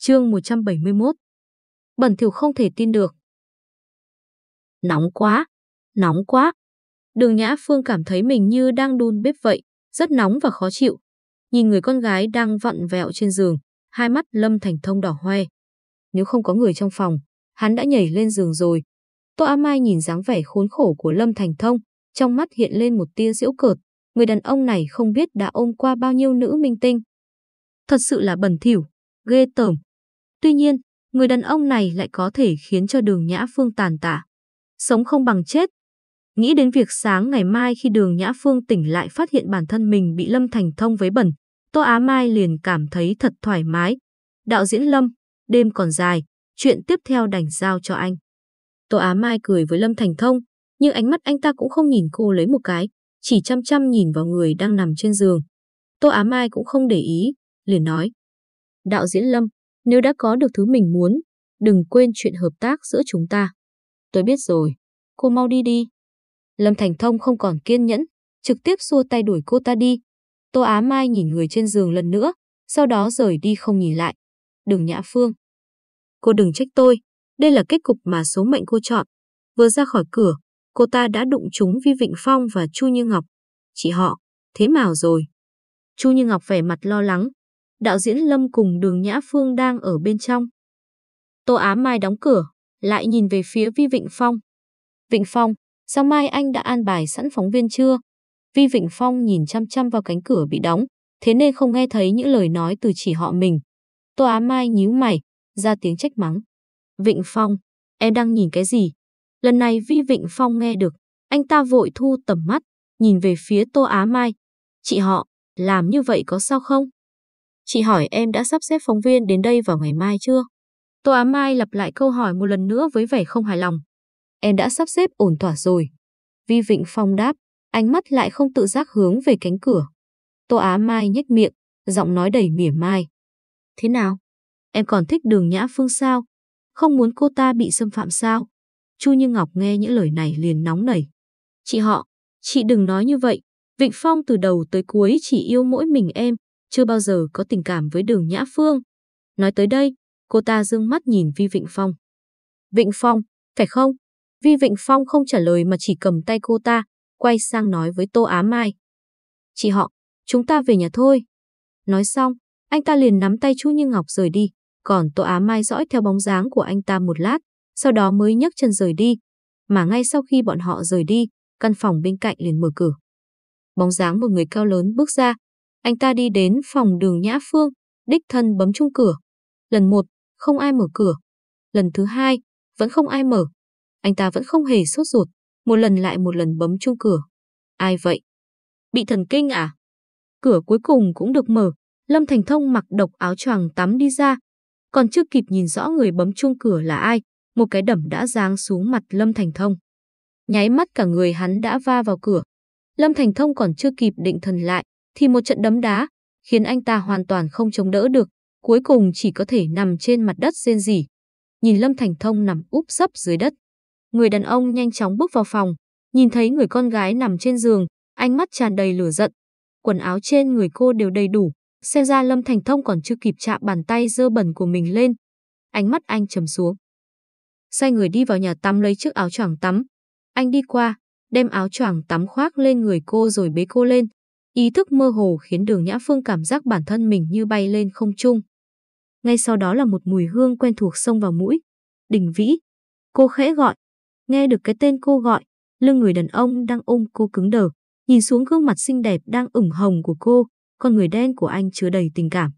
Chương 171 Bẩn thỉu không thể tin được. Nóng quá, nóng quá. Đường Nhã Phương cảm thấy mình như đang đun bếp vậy, rất nóng và khó chịu. Nhìn người con gái đang vặn vẹo trên giường, hai mắt Lâm Thành Thông đỏ hoe. Nếu không có người trong phòng, hắn đã nhảy lên giường rồi. Tô Á Mai nhìn dáng vẻ khốn khổ của Lâm Thành Thông, trong mắt hiện lên một tia giễu cợt. Người đàn ông này không biết đã ôm qua bao nhiêu nữ minh tinh. Thật sự là bẩn thỉu, ghê tởm. Tuy nhiên, người đàn ông này lại có thể khiến cho đường Nhã Phương tàn tả. Sống không bằng chết. Nghĩ đến việc sáng ngày mai khi đường Nhã Phương tỉnh lại phát hiện bản thân mình bị Lâm Thành Thông với bẩn, Tô Á Mai liền cảm thấy thật thoải mái. Đạo diễn Lâm, đêm còn dài, chuyện tiếp theo đành giao cho anh. Tô Á Mai cười với Lâm Thành Thông, nhưng ánh mắt anh ta cũng không nhìn cô lấy một cái, chỉ chăm chăm nhìn vào người đang nằm trên giường. Tô Á Mai cũng không để ý, liền nói. Đạo diễn Lâm, nếu đã có được thứ mình muốn, đừng quên chuyện hợp tác giữa chúng ta. Tôi biết rồi, cô mau đi đi. Lâm Thành Thông không còn kiên nhẫn, trực tiếp xua tay đuổi cô ta đi. Tô Á Mai nhìn người trên giường lần nữa, sau đó rời đi không nhìn lại. Đừng Nhã Phương. Cô đừng trách tôi, đây là kết cục mà số mệnh cô chọn. Vừa ra khỏi cửa, cô ta đã đụng trúng Vi Vịnh Phong và Chu Như Ngọc. Chị họ, thế nào rồi? Chu Như Ngọc vẻ mặt lo lắng. Đạo diễn Lâm cùng đường Nhã Phương đang ở bên trong. Tô Á Mai đóng cửa, lại nhìn về phía Vi Vịnh Phong. Vịnh Phong, sao mai anh đã an bài sẵn phóng viên chưa? Vi Vịnh Phong nhìn chăm chăm vào cánh cửa bị đóng, thế nên không nghe thấy những lời nói từ chỉ họ mình. Tô Á Mai nhíu mày, ra tiếng trách mắng. Vịnh Phong, em đang nhìn cái gì? Lần này Vi Vịnh Phong nghe được, anh ta vội thu tầm mắt, nhìn về phía Tô Á Mai. Chị họ, làm như vậy có sao không? Chị hỏi em đã sắp xếp phóng viên đến đây vào ngày mai chưa? Tô Á Mai lặp lại câu hỏi một lần nữa với vẻ không hài lòng. Em đã sắp xếp ổn thỏa rồi. Vi Vịnh Phong đáp, ánh mắt lại không tự giác hướng về cánh cửa. Tô Á Mai nhếch miệng, giọng nói đầy mỉa mai. Thế nào? Em còn thích đường Nhã Phương sao? Không muốn cô ta bị xâm phạm sao? Chu Như Ngọc nghe những lời này liền nóng nảy. Chị họ, chị đừng nói như vậy. Vịnh Phong từ đầu tới cuối chỉ yêu mỗi mình em, chưa bao giờ có tình cảm với đường Nhã Phương. Nói tới đây, cô ta dương mắt nhìn Vi Vịnh Phong. Vịnh Phong, phải không? Vi Vịnh Phong không trả lời mà chỉ cầm tay cô ta, quay sang nói với Tô Á Mai. Chị họ, chúng ta về nhà thôi. Nói xong, anh ta liền nắm tay Chu Như Ngọc rời đi, còn Tô Á Mai dõi theo bóng dáng của anh ta một lát, sau đó mới nhấc chân rời đi. Mà ngay sau khi bọn họ rời đi, căn phòng bên cạnh liền mở cửa. Bóng dáng một người cao lớn bước ra, anh ta đi đến phòng đường Nhã Phương, đích thân bấm chung cửa. Lần một, không ai mở cửa. Lần thứ hai, vẫn không ai mở. Anh ta vẫn không hề sốt ruột, một lần lại một lần bấm chung cửa. Ai vậy? Bị thần kinh à? Cửa cuối cùng cũng được mở, Lâm Thành Thông mặc độc áo choàng tắm đi ra. Còn chưa kịp nhìn rõ người bấm chung cửa là ai, một cái đẩm đã giáng xuống mặt Lâm Thành Thông. Nháy mắt cả người hắn đã va vào cửa. Lâm Thành Thông còn chưa kịp định thần lại, thì một trận đấm đá, khiến anh ta hoàn toàn không chống đỡ được, cuối cùng chỉ có thể nằm trên mặt đất rên rỉ. Nhìn Lâm Thành Thông nằm úp sấp dưới đất. Người đàn ông nhanh chóng bước vào phòng, nhìn thấy người con gái nằm trên giường, ánh mắt tràn đầy lửa giận. Quần áo trên người cô đều đầy đủ, xem ra Lâm Thành Thông còn chưa kịp chạm bàn tay dơ bẩn của mình lên. Ánh mắt anh trầm xuống. Sai người đi vào nhà tắm lấy chiếc áo choàng tắm. Anh đi qua, đem áo choàng tắm khoác lên người cô rồi bế cô lên. Ý thức mơ hồ khiến đường Nhã Phương cảm giác bản thân mình như bay lên không trung. Ngay sau đó là một mùi hương quen thuộc xông vào mũi. Đình Vĩ. Cô khẽ gọi. Nghe được cái tên cô gọi, lưng người đàn ông đang ôm cô cứng đờ. Nhìn xuống gương mặt xinh đẹp đang ửng hồng của cô, con người đen của anh chứa đầy tình cảm.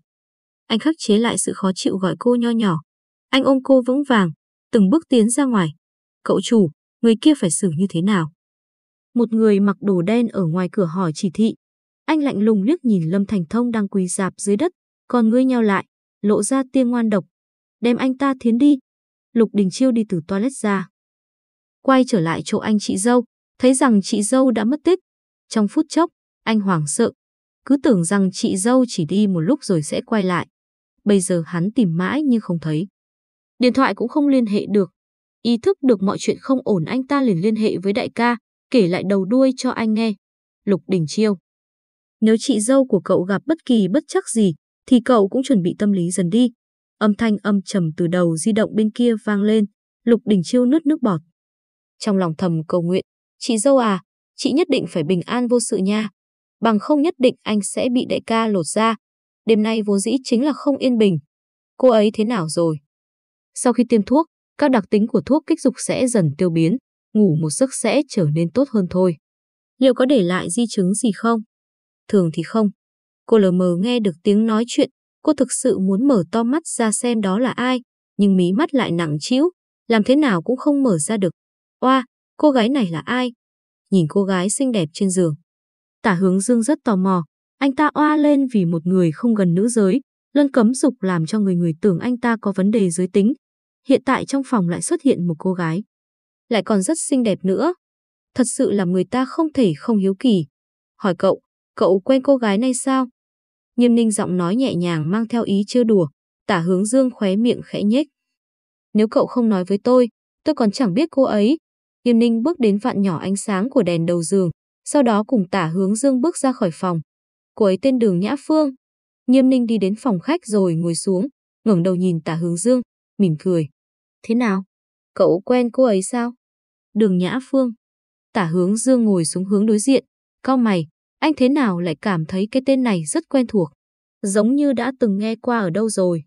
Anh khắc chế lại sự khó chịu gọi cô nho nhỏ. Anh ôm cô vững vàng, từng bước tiến ra ngoài. Cậu chủ, người kia phải xử như thế nào? Một người mặc đồ đen ở ngoài cửa hỏi chỉ thị. Anh lạnh lùng liếc nhìn Lâm Thành Thông đang quỳ dạp dưới đất, còn ngươi nheo lại, lộ ra tia ngoan độc. Đem anh ta thiến đi. Lục Đình Chiêu đi từ toilet ra. Quay trở lại chỗ anh chị dâu, thấy rằng chị dâu đã mất tích. Trong phút chốc, anh hoảng sợ. Cứ tưởng rằng chị dâu chỉ đi một lúc rồi sẽ quay lại. Bây giờ hắn tìm mãi nhưng không thấy. Điện thoại cũng không liên hệ được. Ý thức được mọi chuyện không ổn anh ta liền liên hệ với đại ca, kể lại đầu đuôi cho anh nghe. Lục Đình Chiêu. Nếu chị dâu của cậu gặp bất kỳ bất chắc gì, thì cậu cũng chuẩn bị tâm lý dần đi. Âm thanh âm trầm từ đầu di động bên kia vang lên, Lục Đình Chiêu nứt nước bọt. Trong lòng thầm cầu nguyện, chị dâu à, chị nhất định phải bình an vô sự nha. Bằng không nhất định anh sẽ bị đại ca lột ra. Đêm nay vốn dĩ chính là không yên bình. Cô ấy thế nào rồi? Sau khi tiêm thuốc, các đặc tính của thuốc kích dục sẽ dần tiêu biến, ngủ một giấc sẽ trở nên tốt hơn thôi. Liệu có để lại di chứng gì không? Thường thì không. Cô lờ mờ nghe được tiếng nói chuyện, cô thực sự muốn mở to mắt ra xem đó là ai, nhưng mí mắt lại nặng trĩu, làm thế nào cũng không mở ra được. Oa, cô gái này là ai? Nhìn cô gái xinh đẹp trên giường. Tả hướng dương rất tò mò, anh ta oa lên vì một người không gần nữ giới, luôn cấm dục làm cho người người tưởng anh ta có vấn đề giới tính. Hiện tại trong phòng lại xuất hiện một cô gái. Lại còn rất xinh đẹp nữa. Thật sự là người ta không thể không hiếu kỳ. Hỏi cậu, cậu quen cô gái này sao? Nghiêm ninh giọng nói nhẹ nhàng mang theo ý chưa đùa, tả hướng dương khóe miệng khẽ nhếch. Nếu cậu không nói với tôi, tôi còn chẳng biết cô ấy. Nghiêm ninh bước đến vạn nhỏ ánh sáng của đèn đầu giường, sau đó cùng tả hướng dương bước ra khỏi phòng. Cô ấy tên Đường Nhã Phương. Nghiêm ninh đi đến phòng khách rồi ngồi xuống, ngẩng đầu nhìn tả hướng dương, mỉm cười. Thế nào? Cậu quen cô ấy sao? Đường Nhã Phương. Tả hướng dương ngồi xuống hướng đối diện, cao mày, anh thế nào lại cảm thấy cái tên này rất quen thuộc, giống như đã từng nghe qua ở đâu rồi.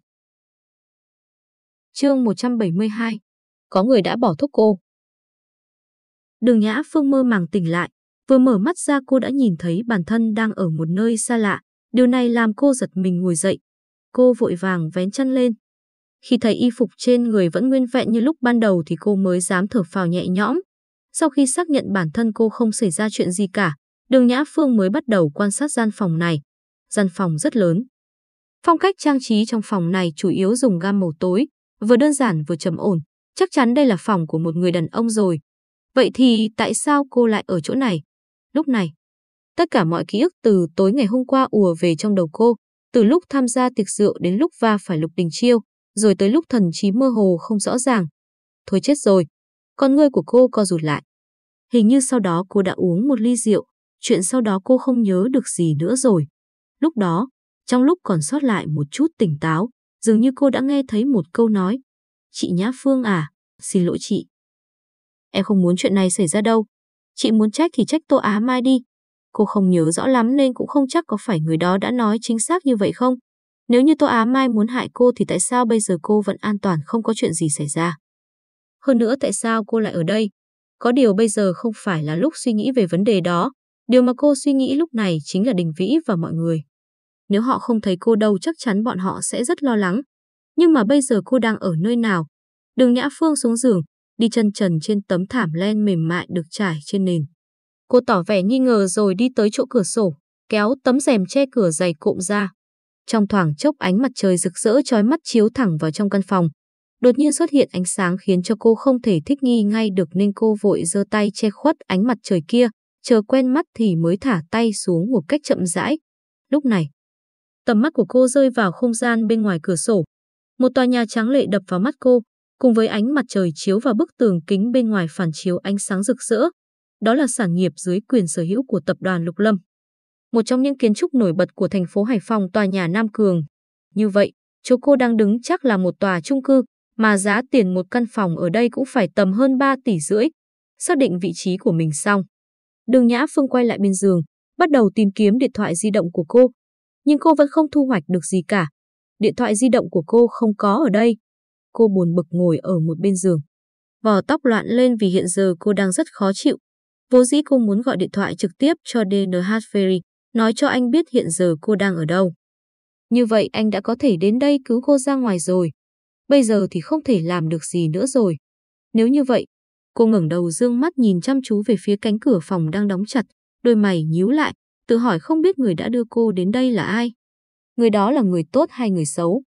Chương 172 Có người đã bỏ thuốc cô. Đường Nhã Phương mơ màng tỉnh lại, vừa mở mắt ra cô đã nhìn thấy bản thân đang ở một nơi xa lạ, điều này làm cô giật mình ngồi dậy. Cô vội vàng vén chân lên. Khi thấy y phục trên người vẫn nguyên vẹn như lúc ban đầu thì cô mới dám thở phào nhẹ nhõm. Sau khi xác nhận bản thân cô không xảy ra chuyện gì cả, Đường Nhã Phương mới bắt đầu quan sát gian phòng này. Gian phòng rất lớn. Phong cách trang trí trong phòng này chủ yếu dùng gam màu tối, vừa đơn giản vừa trầm ổn. Chắc chắn đây là phòng của một người đàn ông rồi. Vậy thì tại sao cô lại ở chỗ này? Lúc này, tất cả mọi ký ức từ tối ngày hôm qua ùa về trong đầu cô, từ lúc tham gia tiệc rượu đến lúc va phải Lục Đình Chiêu, rồi tới lúc thần trí mơ hồ không rõ ràng. Thôi chết rồi, con ngươi của cô co rụt lại. Hình như sau đó cô đã uống một ly rượu, chuyện sau đó cô không nhớ được gì nữa rồi. Lúc đó, trong lúc còn sót lại một chút tỉnh táo, dường như cô đã nghe thấy một câu nói. Chị Nhã Phương à, xin lỗi chị. Em không muốn chuyện này xảy ra đâu. Chị muốn trách thì trách Tô Á Mai đi. Cô không nhớ rõ lắm nên cũng không chắc có phải người đó đã nói chính xác như vậy không. Nếu như Tô Á Mai muốn hại cô thì tại sao bây giờ cô vẫn an toàn không có chuyện gì xảy ra? Hơn nữa tại sao cô lại ở đây? Có điều bây giờ không phải là lúc suy nghĩ về vấn đề đó. Điều mà cô suy nghĩ lúc này chính là Đình Vĩ và mọi người. Nếu họ không thấy cô đâu chắc chắn bọn họ sẽ rất lo lắng. Nhưng mà bây giờ cô đang ở nơi nào? Đường Nhã Phương xuống giường, đi chân trần trên tấm thảm len mềm mại được trải trên nền. Cô tỏ vẻ nghi ngờ rồi đi tới chỗ cửa sổ, kéo tấm rèm che cửa dày cộm ra. Trong thoảng chốc ánh mặt trời rực rỡ chói mắt chiếu thẳng vào trong căn phòng. Đột nhiên xuất hiện ánh sáng khiến cho cô không thể thích nghi ngay được nên cô vội giơ tay che khuất ánh mặt trời kia, chờ quen mắt thì mới thả tay xuống một cách chậm rãi. Lúc này, tầm mắt của cô rơi vào không gian bên ngoài cửa sổ. Một tòa nhà trắng lệ đập vào mắt cô, cùng với ánh mặt trời chiếu vào bức tường kính bên ngoài phản chiếu ánh sáng rực rỡ. Đó là sản nghiệp dưới quyền sở hữu của tập đoàn Lục Lâm. Một trong những kiến trúc nổi bật của thành phố Hải Phòng tòa nhà Nam Cường. Như vậy, chỗ cô đang đứng chắc là một tòa chung cư, mà giá tiền một căn phòng ở đây cũng phải tầm hơn 3 tỷ rưỡi. Xác định vị trí của mình xong. Đường Nhã Phương quay lại bên giường, bắt đầu tìm kiếm điện thoại di động của cô. Nhưng cô vẫn không thu hoạch được gì cả. Điện thoại di động của cô không có ở đây. Cô buồn bực ngồi ở một bên giường. Vò tóc loạn lên vì hiện giờ cô đang rất khó chịu. Vô dĩ cô muốn gọi điện thoại trực tiếp cho DNH Ferry, nói cho anh biết hiện giờ cô đang ở đâu. Như vậy anh đã có thể đến đây cứu cô ra ngoài rồi. Bây giờ thì không thể làm được gì nữa rồi. Nếu như vậy, Cô ngẩng đầu dương mắt nhìn chăm chú về phía cánh cửa phòng đang đóng chặt, đôi mày nhíu lại, tự hỏi không biết người đã đưa cô đến đây là ai. Người đó là người tốt hay người xấu?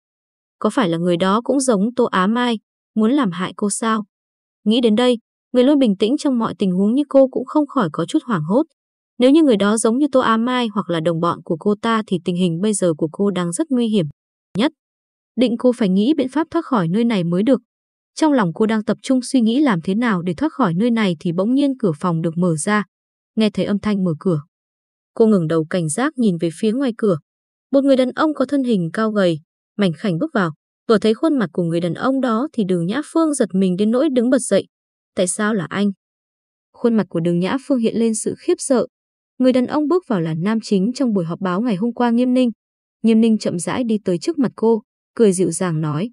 Có phải là người đó cũng giống Tô Á Mai, muốn làm hại cô sao? Nghĩ đến đây, người luôn bình tĩnh trong mọi tình huống như cô cũng không khỏi có chút hoảng hốt. Nếu như người đó giống như Tô Á Mai hoặc là đồng bọn của cô ta thì tình hình bây giờ của cô đang rất nguy hiểm. Nhất, định cô phải nghĩ biện pháp thoát khỏi nơi này mới được. Trong lòng cô đang tập trung suy nghĩ làm thế nào để thoát khỏi nơi này thì bỗng nhiên cửa phòng được mở ra. Nghe thấy âm thanh mở cửa. Cô ngừng đầu cảnh giác nhìn về phía ngoài cửa. Một người đàn ông có thân hình cao gầy, mảnh khảnh bước vào. Vừa thấy khuôn mặt của người đàn ông đó thì đường Nhã Phương giật mình đến nỗi đứng bật dậy. Tại sao là anh? Khuôn mặt của đường Nhã Phương hiện lên sự khiếp sợ. Người đàn ông bước vào là nam chính trong buổi họp báo ngày hôm qua nghiêm ninh. Nghiêm ninh chậm rãi đi tới trước mặt cô, cười dịu dàng nói.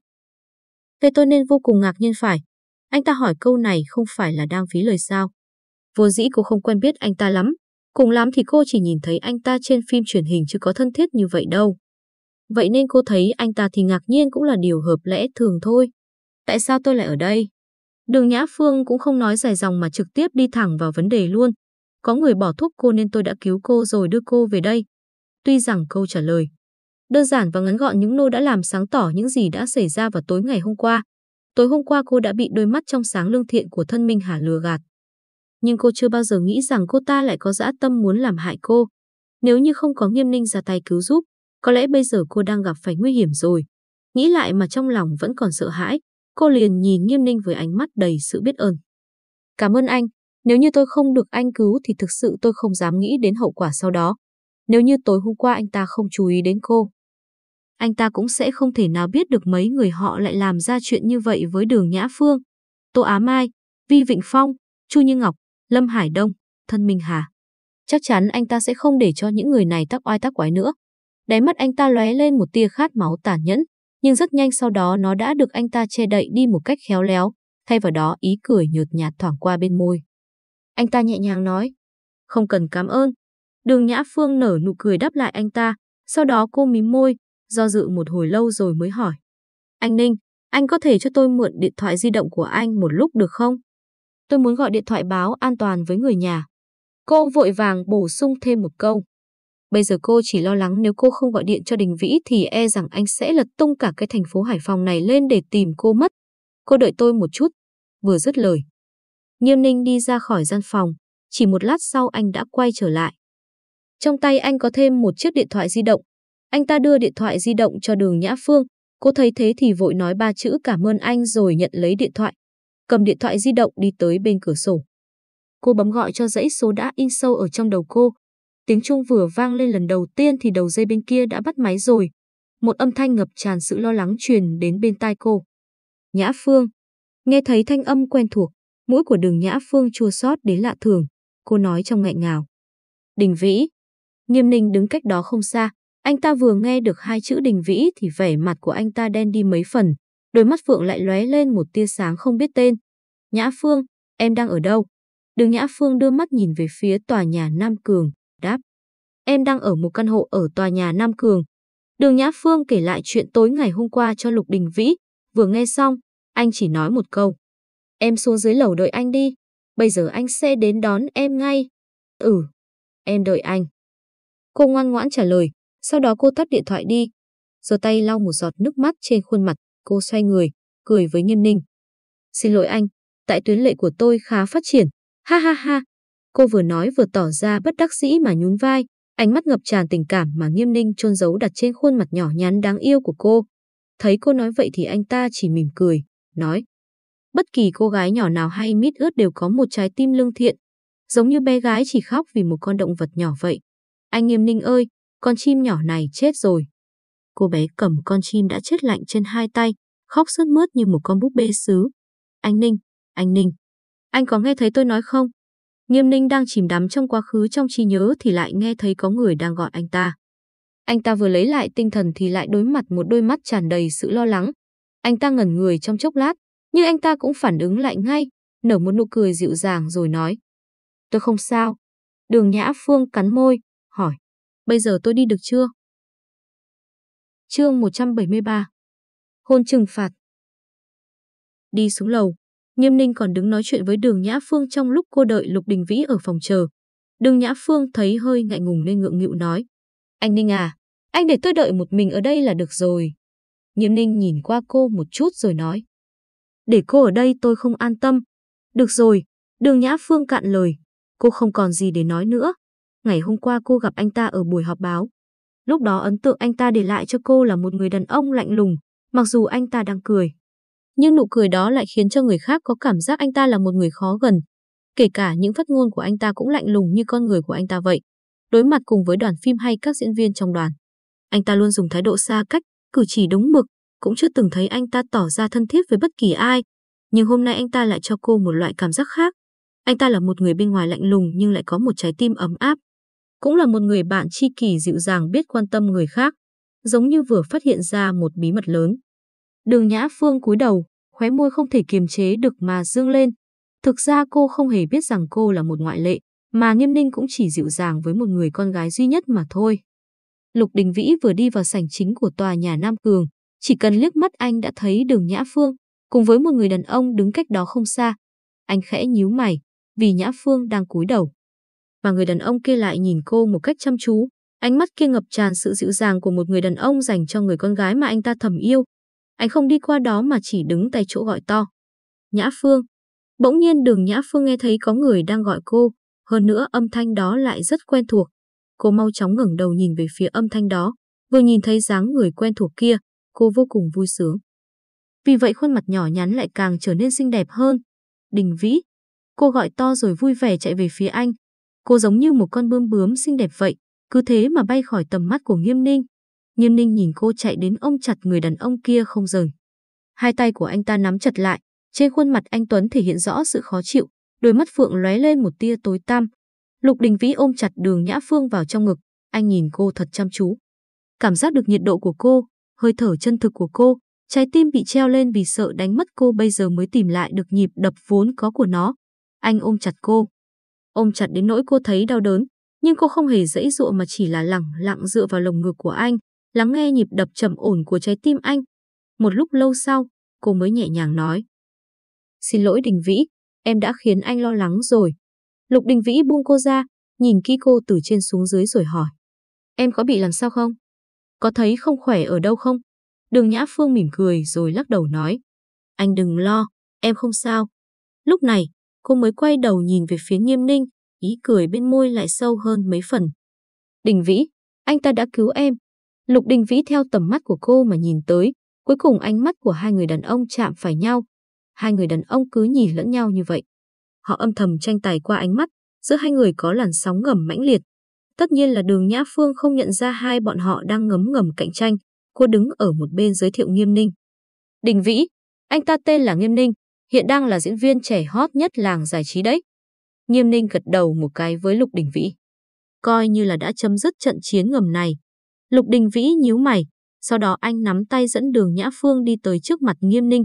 Thế tôi nên vô cùng ngạc nhiên phải. Anh ta hỏi câu này không phải là đang phí lời sao. Vô dĩ cô không quen biết anh ta lắm. Cùng lắm thì cô chỉ nhìn thấy anh ta trên phim truyền hình chứ có thân thiết như vậy đâu. Vậy nên cô thấy anh ta thì ngạc nhiên cũng là điều hợp lẽ thường thôi. Tại sao tôi lại ở đây? Đường Nhã Phương cũng không nói dài dòng mà trực tiếp đi thẳng vào vấn đề luôn. Có người bỏ thuốc cô nên tôi đã cứu cô rồi đưa cô về đây. Tuy rằng câu trả lời đơn giản và ngắn gọn những nô đã làm sáng tỏ những gì đã xảy ra vào tối ngày hôm qua. Tối hôm qua cô đã bị đôi mắt trong sáng lương thiện của thân Minh Hà lừa gạt. Nhưng cô chưa bao giờ nghĩ rằng cô ta lại có dã tâm muốn làm hại cô. Nếu như không có nghiêm ninh ra tay cứu giúp, có lẽ bây giờ cô đang gặp phải nguy hiểm rồi. Nghĩ lại mà trong lòng vẫn còn sợ hãi, cô liền nhìn nghiêm ninh với ánh mắt đầy sự biết ơn. Cảm ơn anh, nếu như tôi không được anh cứu thì thực sự tôi không dám nghĩ đến hậu quả sau đó. Nếu như tối hôm qua anh ta không chú ý đến cô, anh ta cũng sẽ không thể nào biết được mấy người họ lại làm ra chuyện như vậy với đường Nhã Phương, Tô Á Mai, Vi Vịnh Phong, Chu Như Ngọc, Lâm Hải Đông, Thân Minh Hà. Chắc chắn anh ta sẽ không để cho những người này tắc oai tắc quái nữa. Đáy mắt anh ta lóe lên một tia khát máu tàn nhẫn, nhưng rất nhanh sau đó nó đã được anh ta che đậy đi một cách khéo léo, thay vào đó ý cười nhợt nhạt thoảng qua bên môi. Anh ta nhẹ nhàng nói, không cần cảm ơn. Đường Nhã Phương nở nụ cười đáp lại anh ta, sau đó cô mím môi, do dự một hồi lâu rồi mới hỏi. Anh Ninh, anh có thể cho tôi mượn điện thoại di động của anh một lúc được không? Tôi muốn gọi điện thoại báo an toàn với người nhà. Cô vội vàng bổ sung thêm một câu. Bây giờ cô chỉ lo lắng nếu cô không gọi điện cho Đình Vĩ thì e rằng anh sẽ lật tung cả cái thành phố Hải Phòng này lên để tìm cô mất. Cô đợi tôi một chút. Vừa dứt lời. Nhiêu Ninh đi ra khỏi gian phòng. Chỉ một lát sau anh đã quay trở lại. Trong tay anh có thêm một chiếc điện thoại di động. Anh ta đưa điện thoại di động cho đường Nhã Phương. Cô thấy thế thì vội nói ba chữ cảm ơn anh rồi nhận lấy điện thoại. Cầm điện thoại di động đi tới bên cửa sổ. Cô bấm gọi cho dãy số đã in sâu ở trong đầu cô. Tiếng chuông vừa vang lên lần đầu tiên thì đầu dây bên kia đã bắt máy rồi. Một âm thanh ngập tràn sự lo lắng truyền đến bên tai cô. Nhã Phương. Nghe thấy thanh âm quen thuộc, mũi của đường Nhã Phương chua xót đến lạ thường. Cô nói trong nghẹn ngào. Đình Vĩ. Nghiêm ninh đứng cách đó không xa. Anh ta vừa nghe được hai chữ đình vĩ thì vẻ mặt của anh ta đen đi mấy phần. Đôi mắt Phượng lại lóe lên một tia sáng không biết tên. Nhã Phương, em đang ở đâu? Đường Nhã Phương đưa mắt nhìn về phía tòa nhà Nam Cường, đáp. Em đang ở một căn hộ ở tòa nhà Nam Cường. Đường Nhã Phương kể lại chuyện tối ngày hôm qua cho Lục Đình Vĩ. Vừa nghe xong, anh chỉ nói một câu. Em xuống dưới lầu đợi anh đi. Bây giờ anh sẽ đến đón em ngay. Ừ, em đợi anh. Cô ngoan ngoãn trả lời. Sau đó cô tắt điện thoại đi. Rồi tay lau một giọt nước mắt trên khuôn mặt. Cô xoay người, cười với Nghiêm Ninh. Xin lỗi anh, tại tuyến lệ của tôi khá phát triển. Ha ha ha. Cô vừa nói vừa tỏ ra bất đắc dĩ mà nhún vai, ánh mắt ngập tràn tình cảm mà nghiêm ninh chôn giấu đặt trên khuôn mặt nhỏ nhắn đáng yêu của cô. Thấy cô nói vậy thì anh ta chỉ mỉm cười, nói. Bất kỳ cô gái nhỏ nào hay mít ướt đều có một trái tim lương thiện, giống như bé gái chỉ khóc vì một con động vật nhỏ vậy. Anh nghiêm ninh ơi, con chim nhỏ này chết rồi. Cô bé cầm con chim đã chết lạnh trên hai tay, khóc sướt mướt như một con búp bê sứ. Anh Ninh, anh Ninh, anh có nghe thấy tôi nói không? Nghiêm Ninh đang chìm đắm trong quá khứ trong trí nhớ thì lại nghe thấy có người đang gọi anh ta. Anh ta vừa lấy lại tinh thần thì lại đối mặt một đôi mắt tràn đầy sự lo lắng. Anh ta ngẩn người trong chốc lát, nhưng anh ta cũng phản ứng lại ngay, nở một nụ cười dịu dàng rồi nói. Tôi không sao. Đường Nhã Phương cắn môi. Bây giờ tôi đi được chưa? Chương 173 Hôn trừng phạt Đi xuống lầu, Nghiêm Ninh còn đứng nói chuyện với Đường Nhã Phương trong lúc cô đợi Lục Đình Vĩ ở phòng chờ. Đường Nhã Phương thấy hơi ngại ngùng nên ngượng nghịu nói. Anh Ninh à, anh để tôi đợi một mình ở đây là được rồi. Nghiêm Ninh nhìn qua cô một chút rồi nói. Để cô ở đây tôi không an tâm. Được rồi, Đường Nhã Phương cạn lời. Cô không còn gì để nói nữa. Ngày hôm qua cô gặp anh ta ở buổi họp báo. Lúc đó ấn tượng anh ta để lại cho cô là một người đàn ông lạnh lùng, mặc dù anh ta đang cười nhưng nụ cười đó lại khiến cho người khác có cảm giác anh ta là một người khó gần. Kể cả những phát ngôn của anh ta cũng lạnh lùng như con người của anh ta vậy. Đối mặt cùng với đoàn phim hay các diễn viên trong đoàn. Anh ta luôn dùng thái độ xa cách, cử chỉ đúng mực, cũng chưa từng thấy anh ta tỏ ra thân thiết với bất kỳ ai. Nhưng hôm nay anh ta lại cho cô một loại cảm giác khác. Anh ta là một người bên ngoài lạnh lùng nhưng lại có một trái tim ấm áp. Cũng là một người bạn tri kỷ dịu dàng biết quan tâm người khác, giống như vừa phát hiện ra một bí mật lớn. Đường Nhã Phương cúi đầu, khóe môi không thể kiềm chế được mà dương lên. Thực ra cô không hề biết rằng cô là một ngoại lệ, mà Nghiêm Ninh cũng chỉ dịu dàng với một người con gái duy nhất mà thôi. Lục Đình Vĩ vừa đi vào sảnh chính của tòa nhà Nam Cường, chỉ cần liếc mắt anh đã thấy đường Nhã Phương, cùng với một người đàn ông đứng cách đó không xa. Anh khẽ nhíu mày, vì Nhã Phương đang cúi đầu. Và người đàn ông kia lại nhìn cô một cách chăm chú, ánh mắt kia ngập tràn sự dịu dàng của một người đàn ông dành cho người con gái mà anh ta thầm yêu. Anh không đi qua đó mà chỉ đứng tại chỗ gọi to. Nhã Phương. Bỗng nhiên đường Nhã Phương nghe thấy có người đang gọi cô, hơn nữa âm thanh đó lại rất quen thuộc. Cô mau chóng ngẩng đầu nhìn về phía âm thanh đó, vừa nhìn thấy dáng người quen thuộc kia, cô vô cùng vui sướng. Vì vậy khuôn mặt nhỏ nhắn lại càng trở nên xinh đẹp hơn. Đình Vĩ. Cô gọi to rồi vui vẻ chạy về phía anh. Cô giống như một con bươm bướm xinh đẹp vậy, cứ thế mà bay khỏi tầm mắt của Nghiêm Ninh. Nghiêm Ninh nhìn cô chạy đến ôm chặt người đàn ông kia không rời. Hai tay của anh ta nắm chặt lại, trên khuôn mặt anh Tuấn thể hiện rõ sự khó chịu, đôi mắt phượng lóe lên một tia tối tăm. Lục Đình Vĩ ôm chặt đường Nhã Phương vào trong ngực, anh nhìn cô thật chăm chú. Cảm giác được nhiệt độ của cô, hơi thở chân thực của cô, trái tim bị treo lên vì sợ đánh mất cô bây giờ mới tìm lại được nhịp đập vốn có của nó. Anh ôm chặt cô. Ôm chặt đến nỗi cô thấy đau đớn, nhưng cô không hề dãy dụa mà chỉ là lặng lặng dựa vào lồng ngực của anh, lắng nghe nhịp đập trầm ổn của trái tim anh. Một lúc lâu sau, cô mới nhẹ nhàng nói. Xin lỗi Đình Vĩ, em đã khiến anh lo lắng rồi. Lục Đình Vĩ buông cô ra, nhìn kỹ cô từ trên xuống dưới rồi hỏi. Em có bị làm sao không? Có thấy không khỏe ở đâu không? Đường Nhã Phương mỉm cười rồi lắc đầu nói. Anh đừng lo, em không sao. Lúc này, cô mới quay đầu nhìn về phía nghiêm ninh, ý cười bên môi lại sâu hơn mấy phần. Đình Vĩ, anh ta đã cứu em. Lục Đình Vĩ theo tầm mắt của cô mà nhìn tới, cuối cùng ánh mắt của hai người đàn ông chạm phải nhau. Hai người đàn ông cứ nhìn lẫn nhau như vậy. Họ âm thầm tranh tài qua ánh mắt, giữa hai người có làn sóng ngầm mãnh liệt. Tất nhiên là đường Nhã Phương không nhận ra hai bọn họ đang ngấm ngầm cạnh tranh, cô đứng ở một bên giới thiệu Nghiêm Ninh. Đình Vĩ, anh ta tên là Nghiêm Ninh, hiện đang là diễn viên trẻ hot nhất làng giải trí đấy. Nghiêm Ninh gật đầu một cái với Lục Đình Vĩ. Coi như là đã chấm dứt trận chiến ngầm này. Lục Đình Vĩ nhíu mày, sau đó anh nắm tay dẫn đường Nhã Phương đi tới trước mặt Nghiêm Ninh.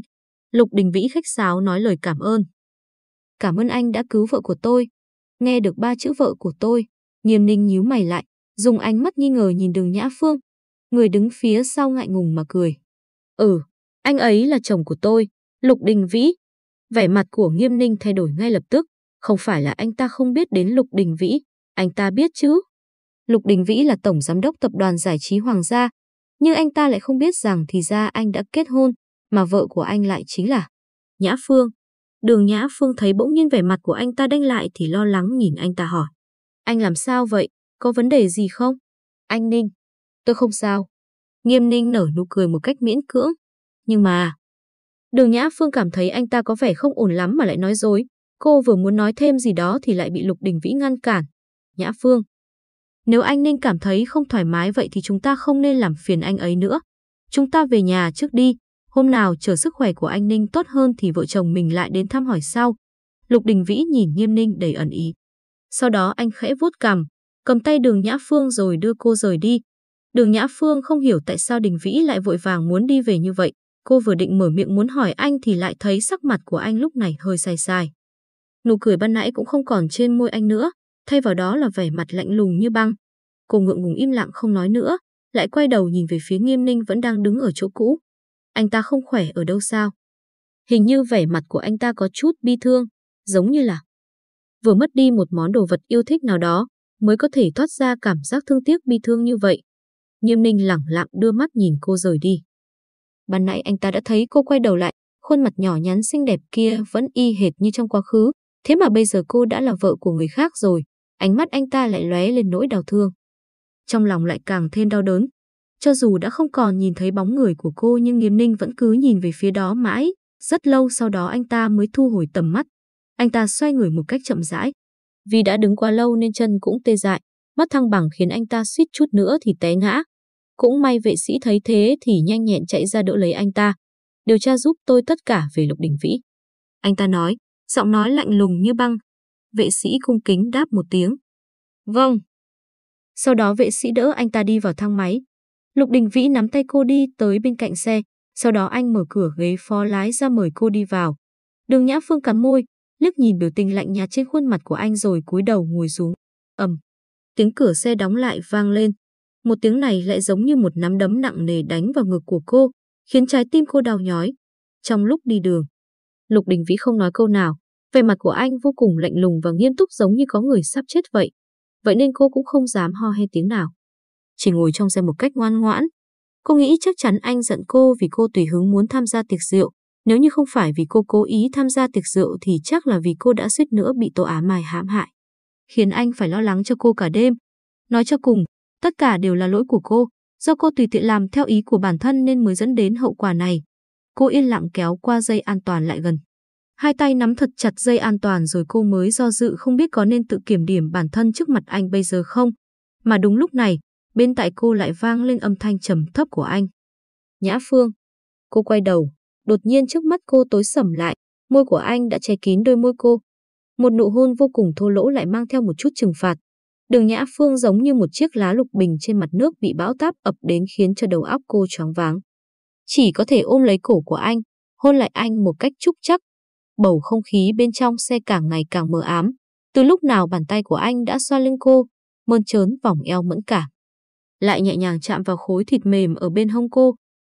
Lục Đình Vĩ khách sáo nói lời cảm ơn. Cảm ơn anh đã cứu vợ của tôi. Nghe được ba chữ vợ của tôi, Nghiêm Ninh nhíu mày lại, dùng ánh mắt nghi ngờ nhìn đường Nhã Phương. Người đứng phía sau ngại ngùng mà cười. Ừ, anh ấy là chồng của tôi, Lục Đình Vĩ. Vẻ mặt của Nghiêm Ninh thay đổi ngay lập tức. Không phải là anh ta không biết đến Lục Đình Vĩ, anh ta biết chứ. Lục Đình Vĩ là tổng giám đốc tập đoàn giải trí Hoàng gia, nhưng anh ta lại không biết rằng thì ra anh đã kết hôn, mà vợ của anh lại chính là Nhã Phương. Đường Nhã Phương thấy bỗng nhiên vẻ mặt của anh ta đanh lại thì lo lắng nhìn anh ta hỏi. Anh làm sao vậy? Có vấn đề gì không? Anh Ninh. Tôi không sao. Nghiêm Ninh nở nụ cười một cách miễn cưỡng. Nhưng mà... Đường Nhã Phương cảm thấy anh ta có vẻ không ổn lắm mà lại nói dối. Cô vừa muốn nói thêm gì đó thì lại bị Lục Đình Vĩ ngăn cản. Nhã Phương. Nếu anh Ninh cảm thấy không thoải mái vậy thì chúng ta không nên làm phiền anh ấy nữa. Chúng ta về nhà trước đi, Hôm nào chờ sức khỏe của anh Ninh tốt hơn thì vợ chồng mình lại đến thăm hỏi sau. Lục Đình Vĩ nhìn Nghiêm Ninh đầy ẩn ý. Sau đó anh khẽ vuốt cằm, cầm tay đường Nhã Phương rồi đưa cô rời đi. Đường Nhã Phương không hiểu tại sao Đình Vĩ lại vội vàng muốn đi về như vậy. Cô vừa định mở miệng muốn hỏi anh thì lại thấy sắc mặt của anh lúc này hơi sai sai. Nụ cười ban nãy cũng không còn trên môi anh nữa, thay vào đó là vẻ mặt lạnh lùng như băng. Cô ngượng ngùng im lặng không nói nữa, lại quay đầu nhìn về phía Nghiêm Ninh vẫn đang đứng ở chỗ cũ. Anh ta không khỏe ở đâu sao? Hình như vẻ mặt của anh ta có chút bi thương, giống như là vừa mất đi một món đồ vật yêu thích nào đó, mới có thể thoát ra cảm giác thương tiếc bi thương như vậy. Nghiêm ninh lẳng lặng đưa mắt nhìn cô rời đi. Ban nãy anh ta đã thấy cô quay đầu lại, khuôn mặt nhỏ nhắn xinh đẹp kia vẫn y hệt như trong quá khứ, thế mà bây giờ cô đã là vợ của người khác rồi, ánh mắt anh ta lại lóe lên nỗi đau thương. Trong lòng lại càng thêm đau đớn, cho dù đã không còn nhìn thấy bóng người của cô nhưng Nghiêm Ninh vẫn cứ nhìn về phía đó mãi, rất lâu sau đó anh ta mới thu hồi tầm mắt. Anh ta xoay người một cách chậm rãi. Vì đã đứng quá lâu nên chân cũng tê dại, mất thăng bằng khiến anh ta suýt chút nữa thì té ngã. Cũng may vệ sĩ thấy thế thì nhanh nhẹn chạy ra đỡ lấy anh ta. Điều tra giúp tôi tất cả về Lục Đình Vĩ. Anh ta nói, giọng nói lạnh lùng như băng. Vệ sĩ cung kính đáp một tiếng. Vâng. Sau đó vệ sĩ đỡ anh ta đi vào thang máy. Lục Đình Vĩ nắm tay cô đi tới bên cạnh xe, sau đó anh mở cửa ghế phó lái ra mời cô đi vào. Đường Nhã Phương cắn môi, liếc nhìn biểu tình lạnh nhạt trên khuôn mặt của anh rồi cúi đầu ngồi xuống. ầm, tiếng cửa xe đóng lại vang lên. Một tiếng này lại giống như một nắm đấm nặng nề đánh vào ngực của cô, khiến trái tim cô đau nhói. Trong lúc đi đường, Lục Đình Vĩ không nói câu nào, vẻ mặt của anh vô cùng lạnh lùng và nghiêm túc giống như có người sắp chết vậy. Vậy nên cô cũng không dám ho hay tiếng nào. Chỉ ngồi trong xe một cách ngoan ngoãn. Cô nghĩ chắc chắn anh giận cô vì cô tùy hứng muốn tham gia tiệc rượu. Nếu như không phải vì cô cố ý tham gia tiệc rượu thì chắc là vì cô đã suýt nữa bị tổ Á mài hãm hại. Khiến anh phải lo lắng cho cô cả đêm. Nói cho cùng, tất cả đều là lỗi của cô. Do cô tùy tiện làm theo ý của bản thân nên mới dẫn đến hậu quả này. Cô yên lặng kéo qua dây an toàn lại gần. Hai tay nắm thật chặt dây an toàn rồi cô mới do dự không biết có nên tự kiểm điểm bản thân trước mặt anh bây giờ không. Mà đúng lúc này, bên tại cô lại vang lên âm thanh trầm thấp của anh. Nhã Phương. Cô quay đầu, đột nhiên trước mắt cô tối sầm lại, môi của anh đã che kín đôi môi cô. Một nụ hôn vô cùng thô lỗ lại mang theo một chút trừng phạt. Đường Nhã Phương giống như một chiếc lá lục bình trên mặt nước bị bão táp ập đến khiến cho đầu óc cô choáng váng. Chỉ có thể ôm lấy cổ của anh, hôn lại anh một cách trúc chắc. Bầu không khí bên trong xe càng ngày càng mờ ám. Từ lúc nào bàn tay của anh đã xoa lưng cô, mơn trớn vòng eo mẫn cả. Lại nhẹ nhàng chạm vào khối thịt mềm ở bên hông cô.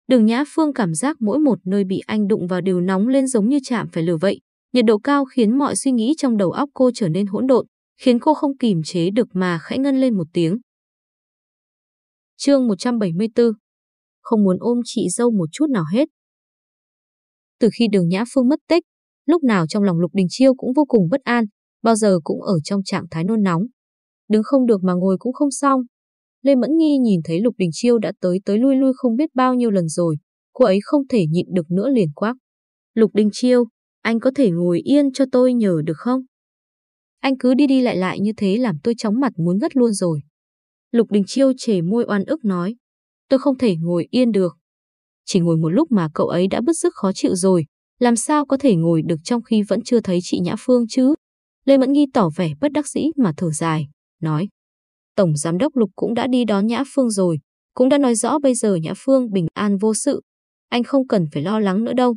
Đường Nhã Phương cảm giác mỗi một nơi bị anh đụng vào đều nóng lên giống như chạm phải lửa vậy. Nhiệt độ cao khiến mọi suy nghĩ trong đầu óc cô trở nên hỗn độn, khiến cô không kìm chế được mà khẽ ngân lên một tiếng. Chương 174 Không muốn ôm chị dâu một chút nào hết. Từ khi đường Nhã Phương mất tích, lúc nào trong lòng Lục Đình Chiêu cũng vô cùng bất an, bao giờ cũng ở trong trạng thái nôn nóng. Đứng không được mà ngồi cũng không xong. Lê Mẫn Nghi nhìn thấy Lục Đình Chiêu đã tới tới lui lui không biết bao nhiêu lần rồi, cô ấy không thể nhịn được nữa liền quát. Lục Đình Chiêu, anh có thể ngồi yên cho tôi nhờ được không? Anh cứ đi đi lại lại như thế làm tôi chóng mặt muốn ngất luôn rồi. Lục Đình Chiêu chề môi oan ức nói. Tôi không thể ngồi yên được. Chỉ ngồi một lúc mà cậu ấy đã bứt sức khó chịu rồi. Làm sao có thể ngồi được trong khi vẫn chưa thấy chị Nhã Phương chứ? Lê Mẫn Nghi tỏ vẻ bất đắc dĩ mà thở dài, nói. Tổng Giám đốc Lục cũng đã đi đón Nhã Phương rồi, cũng đã nói rõ bây giờ Nhã Phương bình an vô sự. Anh không cần phải lo lắng nữa đâu.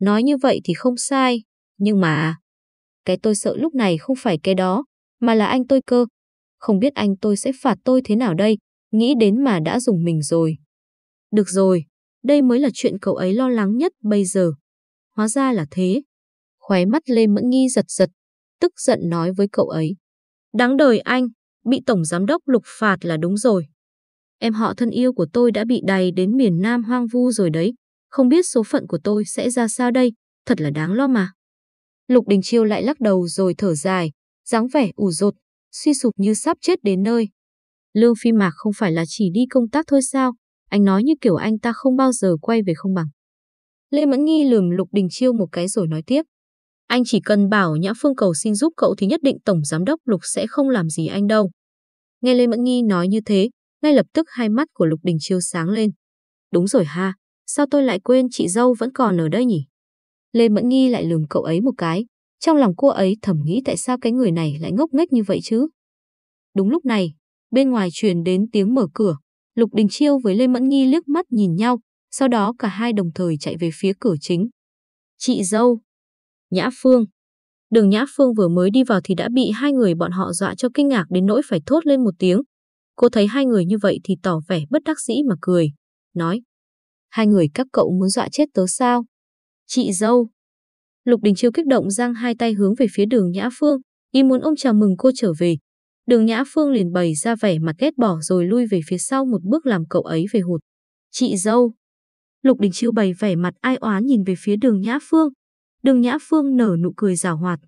Nói như vậy thì không sai, nhưng mà... Cái tôi sợ lúc này không phải cái đó, mà là anh tôi cơ. Không biết anh tôi sẽ phạt tôi thế nào đây, nghĩ đến mà đã dùng mình rồi. Được rồi, đây mới là chuyện cậu ấy lo lắng nhất bây giờ. Hóa ra là thế. Khóe mắt Lê Mẫn Nghi giật giật, tức giận nói với cậu ấy. Đáng đời anh, bị Tổng Giám đốc lục phạt là đúng rồi. Em họ thân yêu của tôi đã bị đầy đến miền Nam hoang vu rồi đấy. Không biết số phận của tôi sẽ ra sao đây, thật là đáng lo mà. Lục Đình Chiêu lại lắc đầu rồi thở dài, dáng vẻ ủ rột, suy sụp như sắp chết đến nơi. Lương Phi Mạc không phải là chỉ đi công tác thôi sao, anh nói như kiểu anh ta không bao giờ quay về không bằng. Lê Mẫn Nghi lườm Lục Đình Chiêu một cái rồi nói tiếp. Anh chỉ cần bảo Nhã Phương cầu xin giúp cậu thì nhất định Tổng Giám đốc Lục sẽ không làm gì anh đâu. Nghe Lê Mẫn Nghi nói như thế, ngay lập tức hai mắt của Lục Đình Chiêu sáng lên. Đúng rồi ha, sao tôi lại quên chị dâu vẫn còn ở đây nhỉ? Lê Mẫn Nghi lại lườm cậu ấy một cái. Trong lòng cô ấy thầm nghĩ tại sao cái người này lại ngốc nghếch như vậy chứ? Đúng lúc này, bên ngoài truyền đến tiếng mở cửa. Lục Đình Chiêu với Lê Mẫn Nghi liếc mắt nhìn nhau, sau đó cả hai đồng thời chạy về phía cửa chính. Chị dâu, Nhã Phương. Đường Nhã Phương vừa mới đi vào thì đã bị hai người bọn họ dọa cho kinh ngạc đến nỗi phải thốt lên một tiếng. Cô thấy hai người như vậy thì tỏ vẻ bất đắc dĩ mà cười, nói. Hai người các cậu muốn dọa chết tớ sao? Chị dâu. Lục Đình Chiêu kích động giang hai tay hướng về phía đường Nhã Phương, y muốn ông chào mừng cô trở về. Đường Nhã Phương liền bày ra vẻ mặt ghét bỏ rồi lui về phía sau một bước làm cậu ấy về hụt. Chị dâu. Lục Đình Chiêu bày vẻ mặt ai oán nhìn về phía đường Nhã Phương. Đường Nhã Phương nở nụ cười rào hoạt.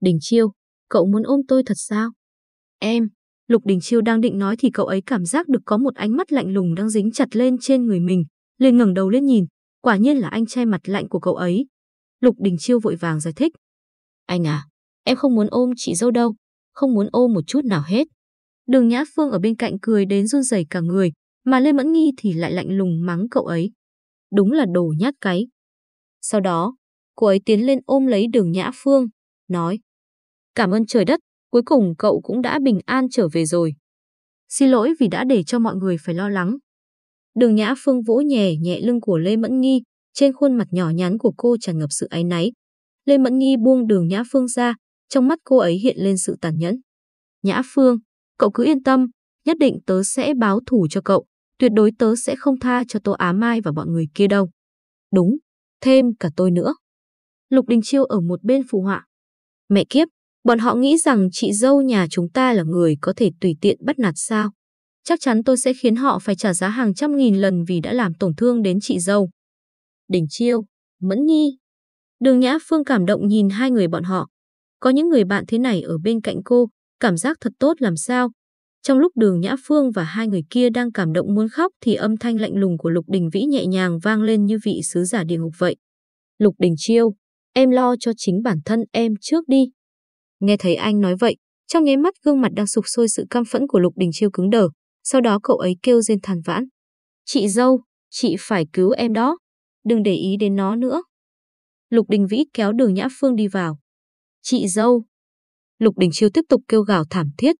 Đình Chiêu, cậu muốn ôm tôi thật sao? Em, Lục Đình Chiêu đang định nói thì cậu ấy cảm giác được có một ánh mắt lạnh lùng đang dính chặt lên trên người mình, liền ngẩng đầu lên nhìn, quả nhiên là anh che mặt lạnh của cậu ấy. Lục Đình Chiêu vội vàng giải thích. Anh à, em không muốn ôm chị dâu đâu, không muốn ôm một chút nào hết. Đường Nhã Phương ở bên cạnh cười đến run rẩy cả người, mà Lê Mẫn Nghi thì lại lạnh lùng mắng cậu ấy. Đúng là đồ nhát cái. Sau đó, cô ấy tiến lên ôm lấy đường Nhã Phương, nói Cảm ơn trời đất, cuối cùng cậu cũng đã bình an trở về rồi. Xin lỗi vì đã để cho mọi người phải lo lắng. Đường Nhã Phương vỗ nhẹ nhẹ lưng của Lê Mẫn Nghi, trên khuôn mặt nhỏ nhắn của cô tràn ngập sự áy náy. Lê Mẫn Nghi buông đường Nhã Phương ra, trong mắt cô ấy hiện lên sự tàn nhẫn. Nhã Phương, cậu cứ yên tâm, nhất định tớ sẽ báo thủ cho cậu, tuyệt đối tớ sẽ không tha cho Tô Á Mai và bọn người kia đâu. Đúng, thêm cả tôi nữa. Lục Đình Chiêu ở một bên phụ họa. Mẹ kiếp, bọn họ nghĩ rằng chị dâu nhà chúng ta là người có thể tùy tiện bắt nạt sao. Chắc chắn tôi sẽ khiến họ phải trả giá hàng trăm nghìn lần vì đã làm tổn thương đến chị dâu. Đình Chiêu, Mẫn Nhi. Đường Nhã Phương cảm động nhìn hai người bọn họ. Có những người bạn thế này ở bên cạnh cô, cảm giác thật tốt làm sao. Trong lúc đường Nhã Phương và hai người kia đang cảm động muốn khóc thì âm thanh lạnh lùng của Lục Đình Vĩ nhẹ nhàng vang lên như vị sứ giả địa ngục vậy. Lục Đình Chiêu, em lo cho chính bản thân em trước đi. Nghe thấy anh nói vậy, trong nháy mắt gương mặt đang sụp sôi sự căm phẫn của Lục Đình Chiêu cứng đờ, sau đó cậu ấy kêu rên than vãn. Chị dâu, chị phải cứu em đó, đừng để ý đến nó nữa. Lục Đình Vĩ kéo đường Nhã Phương đi vào. Chị dâu. Lục Đình Chiêu tiếp tục kêu gào thảm thiết.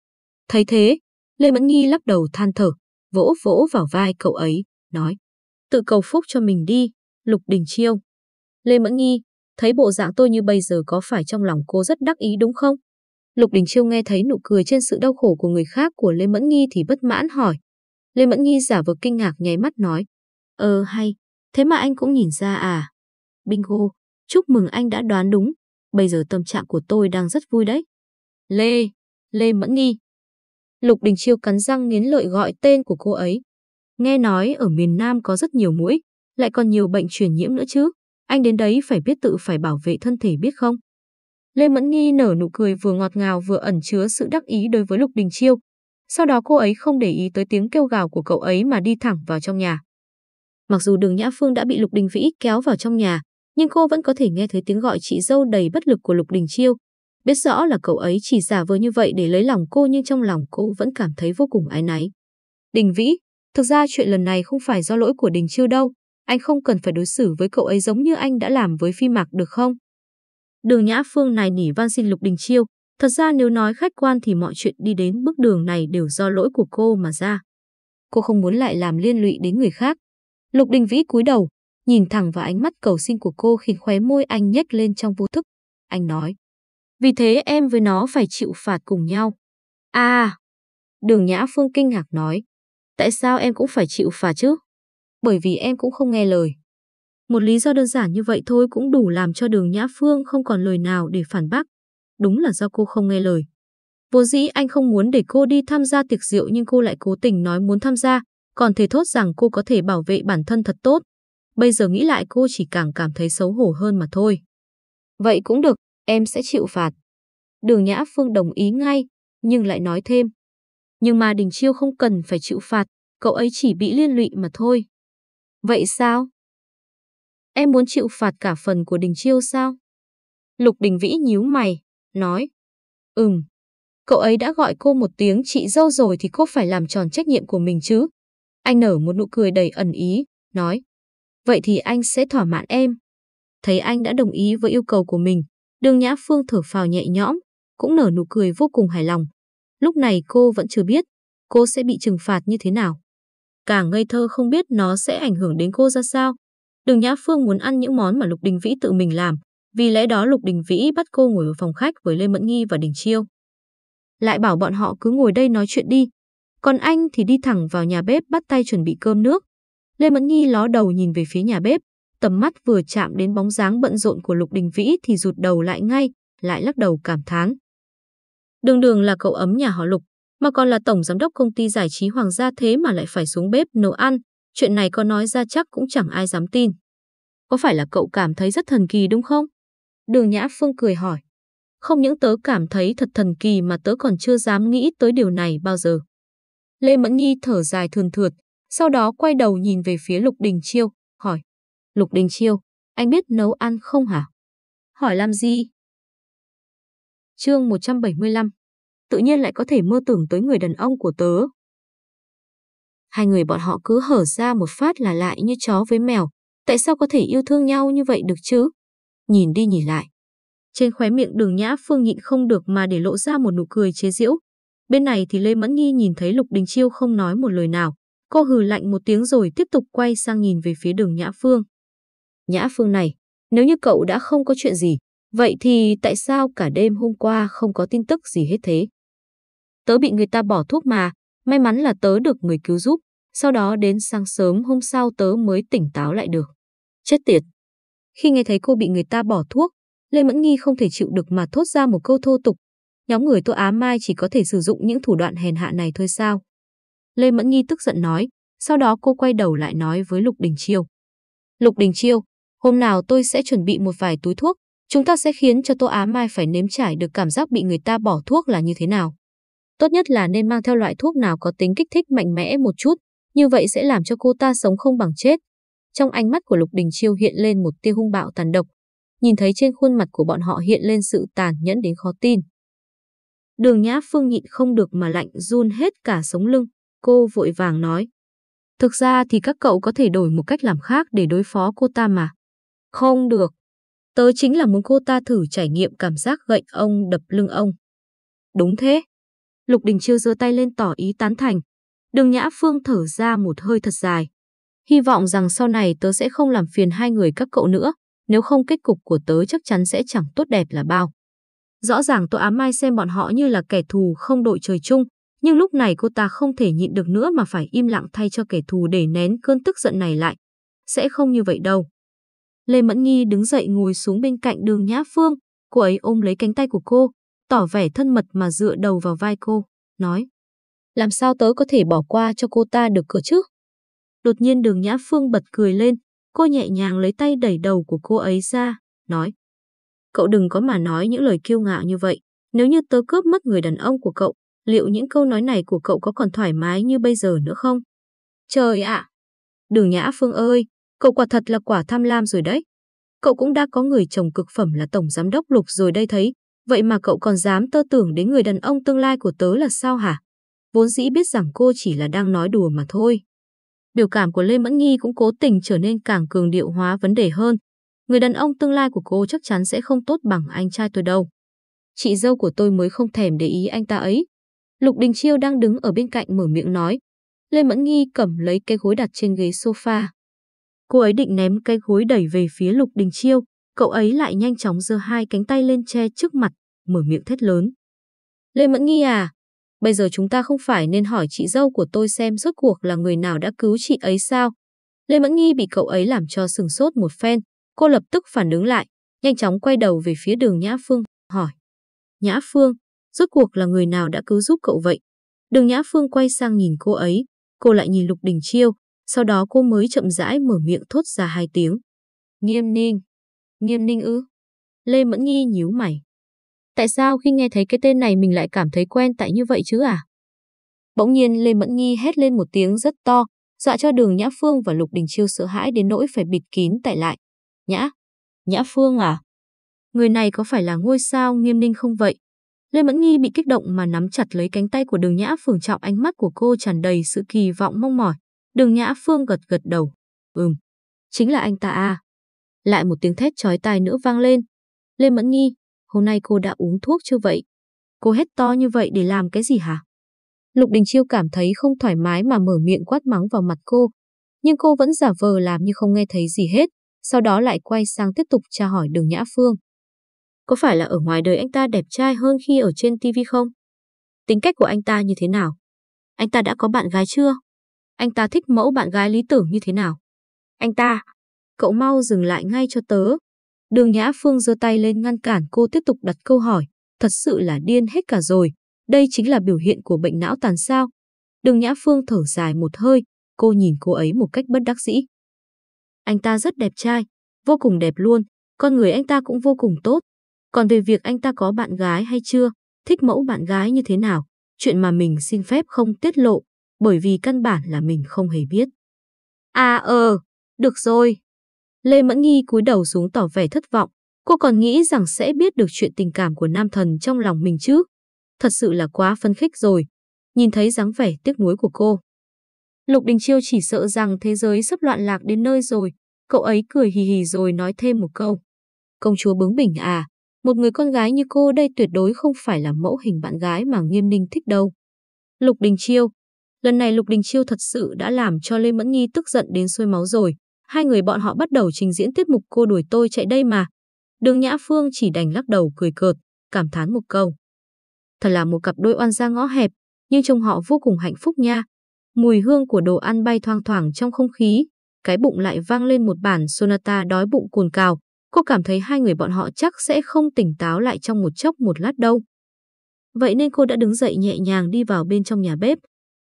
Thấy thế, Lê Mẫn Nghi lắc đầu than thở, vỗ vỗ vào vai cậu ấy, nói. Tự cầu phúc cho mình đi, Lục Đình Chiêu. Lê Mẫn Nghi, thấy bộ dạng tôi như bây giờ có phải trong lòng cô rất đắc ý đúng không? Lục Đình Chiêu nghe thấy nụ cười trên sự đau khổ của người khác của Lê Mẫn Nghi thì bất mãn hỏi. Lê Mẫn Nghi giả vờ kinh ngạc nháy mắt nói. Ờ hay, thế mà anh cũng nhìn ra à? Bingo, chúc mừng anh đã đoán đúng. Bây giờ tâm trạng của tôi đang rất vui đấy. Lê, Lê Mẫn Nghi. Lục Đình Chiêu cắn răng nghiến lợi gọi tên của cô ấy. Nghe nói ở miền Nam có rất nhiều mũi, lại còn nhiều bệnh truyền nhiễm nữa chứ. Anh đến đấy phải biết tự phải bảo vệ thân thể biết không? Lê Mẫn Nghi nở nụ cười vừa ngọt ngào vừa ẩn chứa sự đắc ý đối với Lục Đình Chiêu. Sau đó cô ấy không để ý tới tiếng kêu gào của cậu ấy mà đi thẳng vào trong nhà. Mặc dù đường Nhã Phương đã bị Lục Đình Vĩ kéo vào trong nhà, nhưng cô vẫn có thể nghe thấy tiếng gọi chị dâu đầy bất lực của Lục Đình Chiêu. Biết rõ là cậu ấy chỉ giả vờ như vậy để lấy lòng cô nhưng trong lòng cô vẫn cảm thấy vô cùng ái náy. Đình Vĩ, thực ra chuyện lần này không phải do lỗi của Đình Chiêu đâu, anh không cần phải đối xử với cậu ấy giống như anh đã làm với Phi Mạc được không? Đường Nhã Phương này nỉ van xin Lục Đình Chiêu, thật ra nếu nói khách quan thì mọi chuyện đi đến bước đường này đều do lỗi của cô mà ra. Cô không muốn lại làm liên lụy đến người khác. Lục Đình Vĩ cúi đầu, nhìn thẳng vào ánh mắt cầu xin của cô khiến khóe môi anh nhếch lên trong vô thức. Anh nói, vì thế em với nó phải chịu phạt cùng nhau. À, đường Nhã Phương kinh ngạc nói, tại sao em cũng phải chịu phạt chứ? Bởi vì em cũng không nghe lời. Một lý do đơn giản như vậy thôi cũng đủ làm cho đường Nhã Phương không còn lời nào để phản bác. Đúng là do cô không nghe lời. Vô dĩ anh không muốn để cô đi tham gia tiệc rượu nhưng cô lại cố tình nói muốn tham gia, còn thề thốt rằng cô có thể bảo vệ bản thân thật tốt. Bây giờ nghĩ lại cô chỉ càng cảm thấy xấu hổ hơn mà thôi. Vậy cũng được, em sẽ chịu phạt. Đường Nhã Phương đồng ý ngay, nhưng lại nói thêm. Nhưng mà Đình Chiêu không cần phải chịu phạt, cậu ấy chỉ bị liên lụy mà thôi. Vậy sao? Em muốn chịu phạt cả phần của Đình Chiêu sao? Lục Đình Vĩ nhíu mày, nói. Ừm, cậu ấy đã gọi cô một tiếng chị dâu rồi thì cô phải làm tròn trách nhiệm của mình chứ. Anh nở một nụ cười đầy ẩn ý, nói. Vậy thì anh sẽ thỏa mãn em. Thấy anh đã đồng ý với yêu cầu của mình, đường Nhã Phương thở phào nhẹ nhõm, cũng nở nụ cười vô cùng hài lòng. Lúc này cô vẫn chưa biết cô sẽ bị trừng phạt như thế nào. Càng ngây thơ không biết nó sẽ ảnh hưởng đến cô ra sao. Đường Nhã Phương muốn ăn những món mà Lục Đình Vĩ tự mình làm, vì lẽ đó Lục Đình Vĩ bắt cô ngồi ở phòng khách với Lê Mẫn Nghi và Đình Chiêu. Lại bảo bọn họ cứ ngồi đây nói chuyện đi, còn anh thì đi thẳng vào nhà bếp bắt tay chuẩn bị cơm nước. Lê Mẫn Nghi ló đầu nhìn về phía nhà bếp, tầm mắt vừa chạm đến bóng dáng bận rộn của Lục Đình Vĩ thì rụt đầu lại ngay, lại lắc đầu cảm thán. Đường đường là cậu ấm nhà họ Lục, mà còn là tổng giám đốc công ty giải trí Hoàng gia thế mà lại phải xuống bếp nấu ăn, chuyện này có nói ra chắc cũng chẳng ai dám tin. Có phải là cậu cảm thấy rất thần kỳ đúng không? Đường Nhã Phương cười hỏi. Không những tớ cảm thấy thật thần kỳ mà tớ còn chưa dám nghĩ tới điều này bao giờ. Lê Mẫn Nhi thở dài thườn thượt, sau đó quay đầu nhìn về phía Lục Đình Chiêu, hỏi. Lục Đình Chiêu, anh biết nấu ăn không hả? Hỏi làm gì? Chương 175 Tự nhiên lại có thể mơ tưởng tới người đàn ông của tớ. Hai người bọn họ cứ hở ra một phát là lại như chó với mèo. Tại sao có thể yêu thương nhau như vậy được chứ? Nhìn đi nhìn lại. Trên khóe miệng đường Nhã Phương nhịn không được mà để lộ ra một nụ cười chế giễu. Bên này thì Lê Mẫn Nghi nhìn thấy Lục Đình Chiêu không nói một lời nào. Cô hừ lạnh một tiếng rồi tiếp tục quay sang nhìn về phía đường Nhã Phương. Nhã Phương này, nếu như cậu đã không có chuyện gì, vậy thì tại sao cả đêm hôm qua không có tin tức gì hết thế? Tớ bị người ta bỏ thuốc mà, may mắn là tớ được người cứu giúp, sau đó đến sáng sớm hôm sau tớ mới tỉnh táo lại được. Chết tiệt! Khi nghe thấy cô bị người ta bỏ thuốc, Lê Mẫn Nghi không thể chịu được mà thốt ra một câu thô tục. Nhóm người Tô Á Mai chỉ có thể sử dụng những thủ đoạn hèn hạ này thôi sao? Lê Mẫn Nghi tức giận nói, sau đó cô quay đầu lại nói với Lục Đình Chiêu. Lục Đình Chiêu, hôm nào tôi sẽ chuẩn bị một vài túi thuốc, chúng ta sẽ khiến cho Tô Á Mai phải nếm trải được cảm giác bị người ta bỏ thuốc là như thế nào. Tốt nhất là nên mang theo loại thuốc nào có tính kích thích mạnh mẽ một chút, như vậy sẽ làm cho cô ta sống không bằng chết. Trong ánh mắt của Lục Đình Chiêu hiện lên một tia hung bạo tàn độc, nhìn thấy trên khuôn mặt của bọn họ hiện lên sự tàn nhẫn đến khó tin. Đường Nhã Phương nhịn không được mà lạnh run hết cả sống lưng, cô vội vàng nói. Thực ra thì các cậu có thể đổi một cách làm khác để đối phó cô ta mà. Không được. Tớ chính là muốn cô ta thử trải nghiệm cảm giác gậy ông đập lưng ông. Đúng thế. Lục Đình Chiêu giơ tay lên tỏ ý tán thành. Đường Nhã Phương thở ra một hơi thật dài. Hy vọng rằng sau này tớ sẽ không làm phiền hai người các cậu nữa, nếu không kết cục của tớ chắc chắn sẽ chẳng tốt đẹp là bao. Rõ ràng Tô Ám Mai xem bọn họ như là kẻ thù không đội trời chung, nhưng lúc này cô ta không thể nhịn được nữa mà phải im lặng thay cho kẻ thù để nén cơn tức giận này lại. Sẽ không như vậy đâu. Lê Mẫn Nhi đứng dậy ngồi xuống bên cạnh đường Nhã Phương, cô ấy ôm lấy cánh tay của cô, tỏ vẻ thân mật mà dựa đầu vào vai cô, nói. Làm sao tớ có thể bỏ qua cho cô ta được cơ chứ? Đột nhiên đường Nhã Phương bật cười lên, cô nhẹ nhàng lấy tay đẩy đầu của cô ấy ra, nói. Cậu đừng có mà nói những lời kiêu ngạo như vậy, nếu như tớ cướp mất người đàn ông của cậu, liệu những câu nói này của cậu có còn thoải mái như bây giờ nữa không? Trời ạ! đường Nhã Phương ơi, cậu quả thật là quả tham lam rồi đấy. Cậu cũng đã có người chồng cực phẩm là tổng giám đốc Lục rồi đây thấy, vậy mà cậu còn dám tơ tưởng đến người đàn ông tương lai của tớ là sao hả? Vốn dĩ biết rằng cô chỉ là đang nói đùa mà thôi. Biểu cảm của Lê Mẫn Nghi cũng cố tình trở nên càng cường điệu hóa vấn đề hơn. Người đàn ông tương lai của cô chắc chắn sẽ không tốt bằng anh trai tôi đâu. Chị dâu của tôi mới không thèm để ý anh ta ấy. Lục Đình Chiêu đang đứng ở bên cạnh mở miệng nói. Lê Mẫn Nghi cầm lấy cái gối đặt trên ghế sofa. Cô ấy định ném cái gối đẩy về phía Lục Đình Chiêu, cậu ấy lại nhanh chóng giơ hai cánh tay lên che trước mặt, mở miệng thét lớn. Lê Mẫn Nghi à, bây giờ chúng ta không phải nên hỏi chị dâu của tôi xem rốt cuộc là người nào đã cứu chị ấy sao? Lê Mẫn Nghi bị cậu ấy làm cho sừng sốt một phen, cô lập tức phản ứng lại, nhanh chóng quay đầu về phía đường Nhã Phương, hỏi. Nhã Phương, rốt cuộc là người nào đã cứu giúp cậu vậy? Đường Nhã Phương quay sang nhìn cô ấy, cô lại nhìn Lục Đình Chiêu, sau đó cô mới chậm rãi mở miệng thốt ra hai tiếng. Nghiêm ninh. Nghiêm ninh ư? Lê Mẫn Nghi nhíu mày. Tại sao khi nghe thấy cái tên này mình lại cảm thấy quen tại như vậy chứ à? Bỗng nhiên Lê Mẫn Nghi hét lên một tiếng rất to, dọa cho đường Nhã Phương và Lục Đình Chiêu sợ hãi đến nỗi phải bịt kín tại lại. Nhã? Nhã Phương à? Người này có phải là ngôi sao nghiêm ninh không vậy? Lê Mẫn Nghi bị kích động mà nắm chặt lấy cánh tay của đường Nhã Phương trọng ánh mắt của cô tràn đầy sự kỳ vọng mong mỏi. Đường Nhã Phương gật gật đầu. Ừm, chính là anh ta à. Lại một tiếng thét chói tai nữa vang lên. Lê Mẫn Nghi, hôm nay cô đã uống thuốc chưa vậy? Cô hét to như vậy để làm cái gì hả? Lục Đình Chiêu cảm thấy không thoải mái mà mở miệng quát mắng vào mặt cô. Nhưng cô vẫn giả vờ làm như không nghe thấy gì hết, sau đó lại quay sang tiếp tục tra hỏi đường Nhã Phương. Có phải là ở ngoài đời anh ta đẹp trai hơn khi ở trên TV không? Tính cách của anh ta như thế nào? Anh ta đã có bạn gái chưa? Anh ta thích mẫu bạn gái lý tưởng như thế nào? Anh ta, cậu mau dừng lại ngay cho tớ. Đường Nhã Phương giơ tay lên ngăn cản cô tiếp tục đặt câu hỏi. Thật sự là điên hết cả rồi. Đây chính là biểu hiện của bệnh não tàn sao. Đường Nhã Phương thở dài một hơi, cô nhìn cô ấy một cách bất đắc dĩ. Anh ta rất đẹp trai, vô cùng đẹp luôn, con người anh ta cũng vô cùng tốt. Còn về việc anh ta có bạn gái hay chưa, thích mẫu bạn gái như thế nào, chuyện mà mình xin phép không tiết lộ, bởi vì căn bản là mình không hề biết. À ờ, được rồi. Lê Mẫn Nghi cúi đầu xuống tỏ vẻ thất vọng, cô còn nghĩ rằng sẽ biết được chuyện tình cảm của nam thần trong lòng mình chứ. Thật sự là quá phấn khích rồi, nhìn thấy dáng vẻ tiếc nuối của cô. Lục Đình Chiêu chỉ sợ rằng thế giới sắp loạn lạc đến nơi rồi. Cậu ấy cười hì hì rồi nói thêm một câu. Công chúa bướng bỉnh à, một người con gái như cô đây tuyệt đối không phải là mẫu hình bạn gái mà Nghiêm Ninh thích đâu. Lục Đình Chiêu. Lần này Lục Đình Chiêu thật sự đã làm cho Lê Mẫn Nhi tức giận đến sôi máu rồi. Hai người bọn họ bắt đầu trình diễn tiết mục cô đuổi tôi chạy đây mà. Đường Nhã Phương chỉ đành lắc đầu cười cợt, cảm thán một câu. Thật là một cặp đôi oan gia ngõ hẹp, nhưng trông họ vô cùng hạnh phúc nha. Mùi hương của đồ ăn bay thoang thoảng trong không khí, cái bụng lại vang lên một bản sonata đói bụng cồn cào. Cô cảm thấy hai người bọn họ chắc sẽ không tỉnh táo lại trong một chốc một lát đâu. Vậy nên cô đã đứng dậy nhẹ nhàng đi vào bên trong nhà bếp.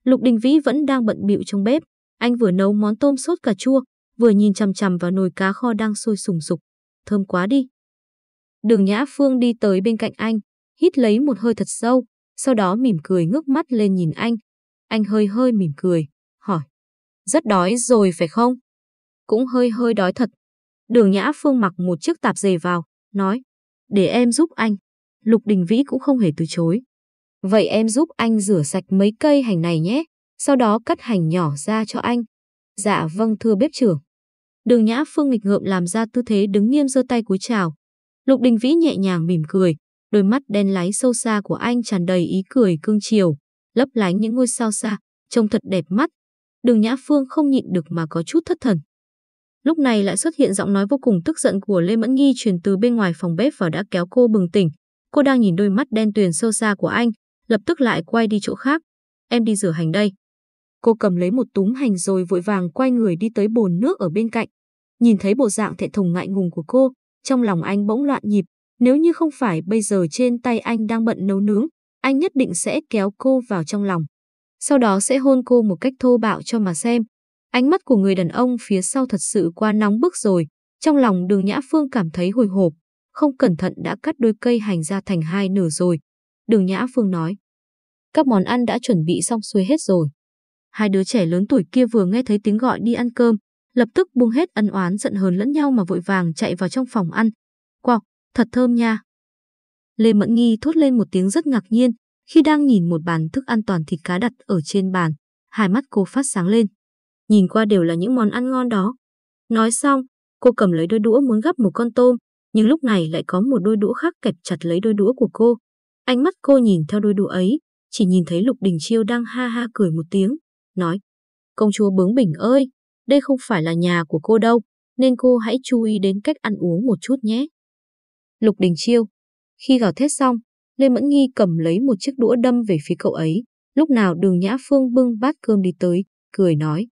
Lục Đình Vĩ vẫn đang bận bịu trong bếp. Anh vừa nấu món tôm sốt cà chua, vừa nhìn chằm chằm vào nồi cá kho đang sôi sùng sục. Thơm quá đi. Đường Nhã Phương đi tới bên cạnh anh, hít lấy một hơi thật sâu, sau đó mỉm cười ngước mắt lên nhìn anh. Anh hơi hơi mỉm cười, hỏi. Rất đói rồi phải không? Cũng hơi hơi đói thật. Đường Nhã Phương mặc một chiếc tạp dề vào, nói. Để em giúp anh. Lục Đình Vĩ cũng không hề từ chối. Vậy em giúp anh rửa sạch mấy cây hành này nhé, sau đó cắt hành nhỏ ra cho anh. Dạ vâng thưa bếp trưởng. Đường Nhã Phương nghịch ngợm làm ra tư thế đứng nghiêm giơ tay cúi chào. Lục Đình Vĩ nhẹ nhàng mỉm cười, đôi mắt đen láy sâu xa của anh tràn đầy ý cười cương chiều, lấp lánh những ngôi sao xa, trông thật đẹp mắt. Đường Nhã Phương không nhịn được mà có chút thất thần. Lúc này lại xuất hiện giọng nói vô cùng tức giận của Lê Mẫn Nghi truyền từ bên ngoài phòng bếp và đã kéo cô bừng tỉnh. Cô đang nhìn đôi mắt đen tuyền sâu xa của anh, lập tức lại quay đi chỗ khác. Em đi rửa hành đây. Cô cầm lấy một túm hành rồi vội vàng quay người đi tới bồn nước ở bên cạnh. Nhìn thấy bộ dạng thẹn thùng ngại ngùng của cô, trong lòng anh bỗng loạn nhịp. Nếu như không phải bây giờ trên tay anh đang bận nấu nướng, anh nhất định sẽ kéo cô vào trong lòng. Sau đó sẽ hôn cô một cách thô bạo cho mà xem. Ánh mắt của người đàn ông phía sau thật sự quá nóng bức rồi. Trong lòng đường Nhã Phương cảm thấy hồi hộp, không cẩn thận đã cắt đôi cây hành ra thành hai nửa rồi. Đường Nhã Phương nói, các món ăn đã chuẩn bị xong xuôi hết rồi. Hai đứa trẻ lớn tuổi kia vừa nghe thấy tiếng gọi đi ăn cơm, lập tức buông hết ân oán giận hờn lẫn nhau mà vội vàng chạy vào trong phòng ăn. Wow, thật thơm nha. Lê Mẫn Nghi thốt lên một tiếng rất ngạc nhiên khi đang nhìn một bàn thức ăn toàn thịt cá đặt ở trên bàn. Hai mắt cô phát sáng lên. Nhìn qua đều là những món ăn ngon đó. Nói xong, cô cầm lấy đôi đũa muốn gắp một con tôm, nhưng lúc này lại có một đôi đũa khác kẹp chặt lấy đôi đũa của cô. Ánh mắt cô nhìn theo đôi đũa ấy, chỉ nhìn thấy Lục Đình Chiêu đang ha ha cười một tiếng, nói, công chúa bướng bỉnh ơi, đây không phải là nhà của cô đâu, nên cô hãy chú ý đến cách ăn uống một chút nhé. Lục Đình Chiêu, khi gào thét xong, Lê Mẫn Nghi cầm lấy một chiếc đũa đâm về phía cậu ấy, lúc nào đường Nhã Phương bưng bát cơm đi tới, cười nói.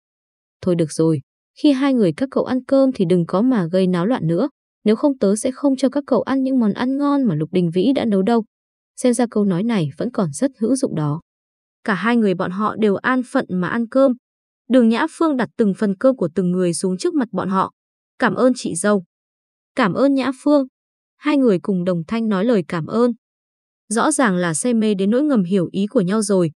Thôi được rồi, khi hai người các cậu ăn cơm thì đừng có mà gây náo loạn nữa, nếu không tớ sẽ không cho các cậu ăn những món ăn ngon mà Lục Đình Vĩ đã nấu đâu. Xem ra câu nói này vẫn còn rất hữu dụng đó. Cả hai người bọn họ đều an phận mà ăn cơm. Đường Nhã Phương đặt từng phần cơm của từng người xuống trước mặt bọn họ. Cảm ơn chị dâu. Cảm ơn Nhã Phương. Hai người cùng đồng thanh nói lời cảm ơn. Rõ ràng là say mê đến nỗi ngầm hiểu ý của nhau rồi.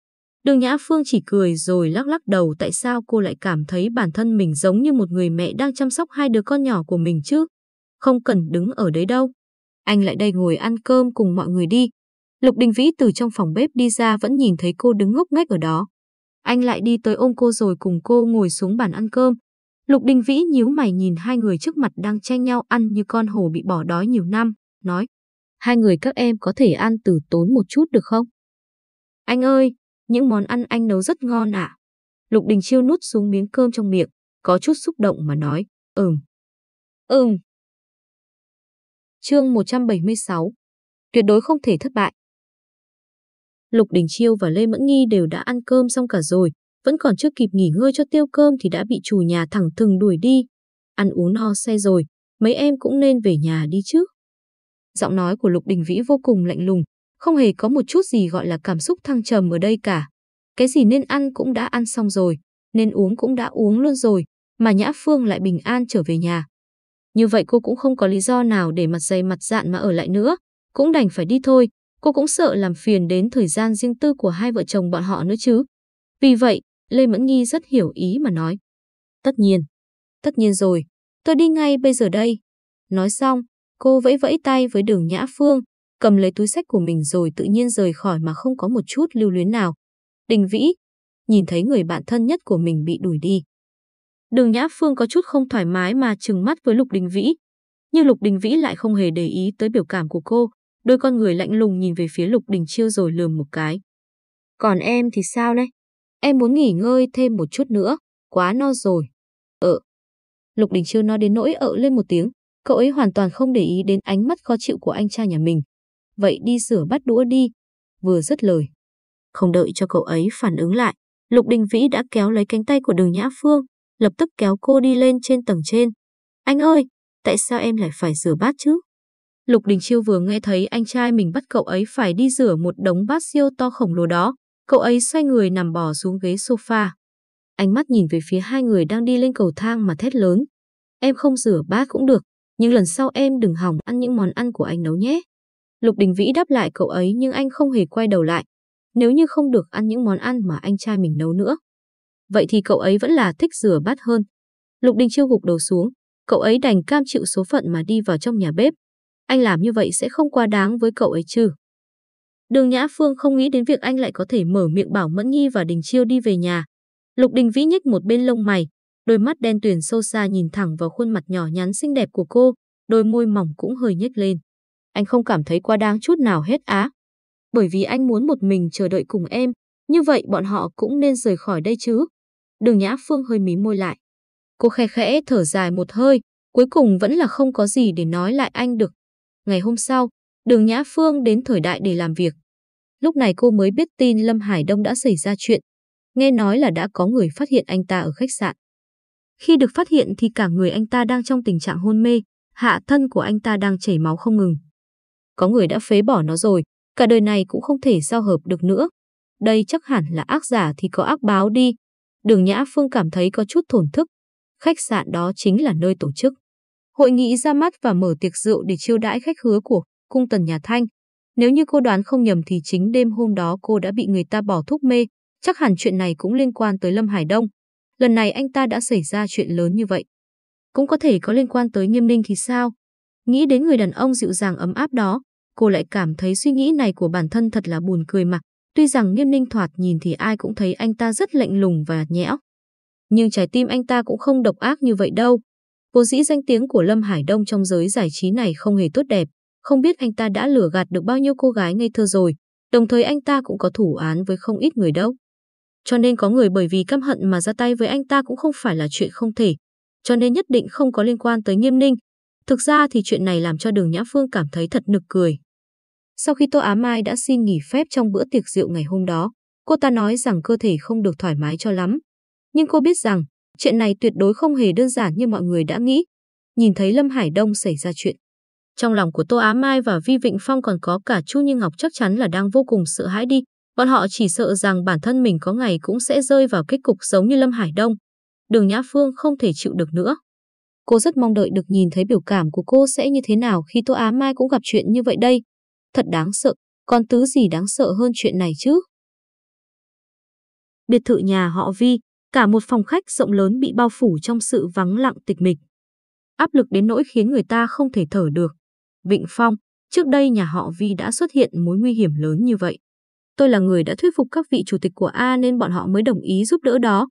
Đường Nhã Phương chỉ cười rồi lắc lắc đầu, tại sao cô lại cảm thấy bản thân mình giống như một người mẹ đang chăm sóc hai đứa con nhỏ của mình chứ. Không cần đứng ở đấy đâu. Anh lại đây ngồi ăn cơm cùng mọi người đi. Lục Đình Vĩ từ trong phòng bếp đi ra vẫn nhìn thấy cô đứng ngốc nghếch ở đó. Anh lại đi tới ôm cô rồi cùng cô ngồi xuống bàn ăn cơm. Lục Đình Vĩ nhíu mày nhìn hai người trước mặt đang tranh nhau ăn như con hổ bị bỏ đói nhiều năm, nói. Hai người các em có thể ăn từ tốn một chút được không? Anh ơi, những món ăn anh nấu rất ngon ạ. Lục Đình Chiêu nút xuống miếng cơm trong miệng, có chút xúc động mà nói, ừm. Ừm. Chương 176 Tuyệt đối không thể thất bại. Lục Đình Chiêu và Lê Mẫn Nghi đều đã ăn cơm xong cả rồi, vẫn còn chưa kịp nghỉ ngơi cho tiêu cơm thì đã bị chủ nhà thẳng thừng đuổi đi. Ăn uống ho say rồi, mấy em cũng nên về nhà đi chứ. Giọng nói của Lục Đình Vĩ vô cùng lạnh lùng, không hề có một chút gì gọi là cảm xúc thăng trầm ở đây cả. Cái gì nên ăn cũng đã ăn xong rồi, nên uống cũng đã uống luôn rồi, mà Nhã Phương lại bình an trở về nhà. Như vậy cô cũng không có lý do nào để mặt dày mặt dạn mà ở lại nữa, cũng đành phải đi thôi, cô cũng sợ làm phiền đến thời gian riêng tư của hai vợ chồng bọn họ nữa chứ. Vì vậy, Lê Mẫn Nghi rất hiểu ý mà nói. Tất nhiên, tất nhiên rồi, tôi đi ngay bây giờ đây. Nói xong, cô vẫy vẫy tay với đường Nhã Phương, cầm lấy túi sách của mình rồi tự nhiên rời khỏi mà không có một chút lưu luyến nào. Đình Vĩ, nhìn thấy người bạn thân nhất của mình bị đuổi đi. Đường Nhã Phương có chút không thoải mái mà trừng mắt với Lục Đình Vĩ. Nhưng Lục Đình Vĩ lại không hề để ý tới biểu cảm của cô, đôi con người lạnh lùng nhìn về phía Lục Đình Chiêu rồi lườm một cái. Còn em thì sao đây? Em muốn nghỉ ngơi thêm một chút nữa, quá no rồi. Ờ. Lục Đình Chiêu nói đến nỗi ợ lên một tiếng, cậu ấy hoàn toàn không để ý đến ánh mắt khó chịu của anh trai nhà mình. Vậy đi rửa bát đũa đi. Vừa dứt lời. Không đợi cho cậu ấy phản ứng lại, Lục Đình Vĩ đã kéo lấy cánh tay của đường Nhã Phương, lập tức kéo cô đi lên trên tầng trên. Anh ơi, tại sao em lại phải rửa bát chứ? Lục Đình Chiêu vừa nghe thấy anh trai mình bắt cậu ấy phải đi rửa một đống bát siêu to khổng lồ đó, cậu ấy xoay người nằm bò xuống ghế sofa. Ánh mắt nhìn về phía hai người đang đi lên cầu thang mà thét lớn. Em không rửa bát cũng được, nhưng lần sau em đừng hỏng ăn những món ăn của anh nấu nhé. Lục Đình Vĩ đáp lại cậu ấy nhưng anh không hề quay đầu lại. Nếu như không được ăn những món ăn mà anh trai mình nấu nữa. Vậy thì cậu ấy vẫn là thích rửa bát hơn. Lục Đình Chiêu gục đầu xuống, cậu ấy đành cam chịu số phận mà đi vào trong nhà bếp. Anh làm như vậy sẽ không quá đáng với cậu ấy chứ. Đường Nhã Phương không nghĩ đến việc anh lại có thể mở miệng bảo Mẫn Nhi và Đình Chiêu đi về nhà. Lục Đình Vĩ nhếch một bên lông mày, đôi mắt đen tuyền sâu xa nhìn thẳng vào khuôn mặt nhỏ nhắn xinh đẹp của cô, đôi môi mỏng cũng hơi nhếch lên. Anh không cảm thấy quá đáng chút nào hết á. Bởi vì anh muốn một mình chờ đợi cùng em, như vậy bọn họ cũng nên rời khỏi đây chứ. Đường Nhã Phương hơi mí môi lại. Cô khe khẽ thở dài một hơi, cuối cùng vẫn là không có gì để nói lại anh được. Ngày hôm sau, đường Nhã Phương đến thời đại để làm việc. Lúc này cô mới biết tin Lâm Hải Đông đã xảy ra chuyện. Nghe nói là đã có người phát hiện anh ta ở khách sạn. Khi được phát hiện thì cả người anh ta đang trong tình trạng hôn mê, hạ thân của anh ta đang chảy máu không ngừng. Có người đã phế bỏ nó rồi, cả đời này cũng không thể giao hợp được nữa. Đây chắc hẳn là ác giả thì có ác báo đi. Đường Nhã Phương cảm thấy có chút thổn thức. Khách sạn đó chính là nơi tổ chức. Hội nghị ra mắt và mở tiệc rượu để chiêu đãi khách hứa của cung tần nhà Thanh. Nếu như cô đoán không nhầm thì chính đêm hôm đó cô đã bị người ta bỏ thuốc mê, chắc hẳn chuyện này cũng liên quan tới Lâm Hải Đông. Lần này anh ta đã xảy ra chuyện lớn như vậy. Cũng có thể có liên quan tới Nghiêm Ninh thì sao? Nghĩ đến người đàn ông dịu dàng ấm áp đó, cô lại cảm thấy suy nghĩ này của bản thân thật là buồn cười mà. Tuy rằng Nghiêm Ninh thoạt nhìn thì ai cũng thấy anh ta rất lạnh lùng và nhẽo. Nhưng trái tim anh ta cũng không độc ác như vậy đâu. Vốn dĩ danh tiếng của Lâm Hải Đông trong giới giải trí này không hề tốt đẹp, không biết anh ta đã lừa gạt được bao nhiêu cô gái ngây thơ rồi, đồng thời anh ta cũng có thủ án với không ít người đâu. Cho nên có người bởi vì căm hận mà ra tay với anh ta cũng không phải là chuyện không thể, cho nên nhất định không có liên quan tới nghiêm ninh. Thực ra thì chuyện này làm cho đường Nhã Phương cảm thấy thật nực cười. Sau khi Tô Á Mai đã xin nghỉ phép trong bữa tiệc rượu ngày hôm đó, cô ta nói rằng cơ thể không được thoải mái cho lắm. Nhưng cô biết rằng, chuyện này tuyệt đối không hề đơn giản như mọi người đã nghĩ. Nhìn thấy Lâm Hải Đông xảy ra chuyện. Trong lòng của Tô Á Mai và Vi Vịnh Phong còn có cả Chu Như Ngọc chắc chắn là đang vô cùng sợ hãi đi. Bọn họ chỉ sợ rằng bản thân mình có ngày cũng sẽ rơi vào kết cục giống như Lâm Hải Đông. Đường Nhã Phương không thể chịu được nữa. Cô rất mong đợi được nhìn thấy biểu cảm của cô sẽ như thế nào khi Tô Á Mai cũng gặp chuyện như vậy đây. Thật đáng sợ, còn tứ gì đáng sợ hơn chuyện này chứ? Biệt thự nhà họ Vi, cả một phòng khách rộng lớn bị bao phủ trong sự vắng lặng tịch mịch. Áp lực đến nỗi khiến người ta không thể thở được. Vịnh Phong, trước đây nhà họ Vi đã xuất hiện mối nguy hiểm lớn như vậy. Tôi là người đã thuyết phục các vị chủ tịch của A nên bọn họ mới đồng ý giúp đỡ đó.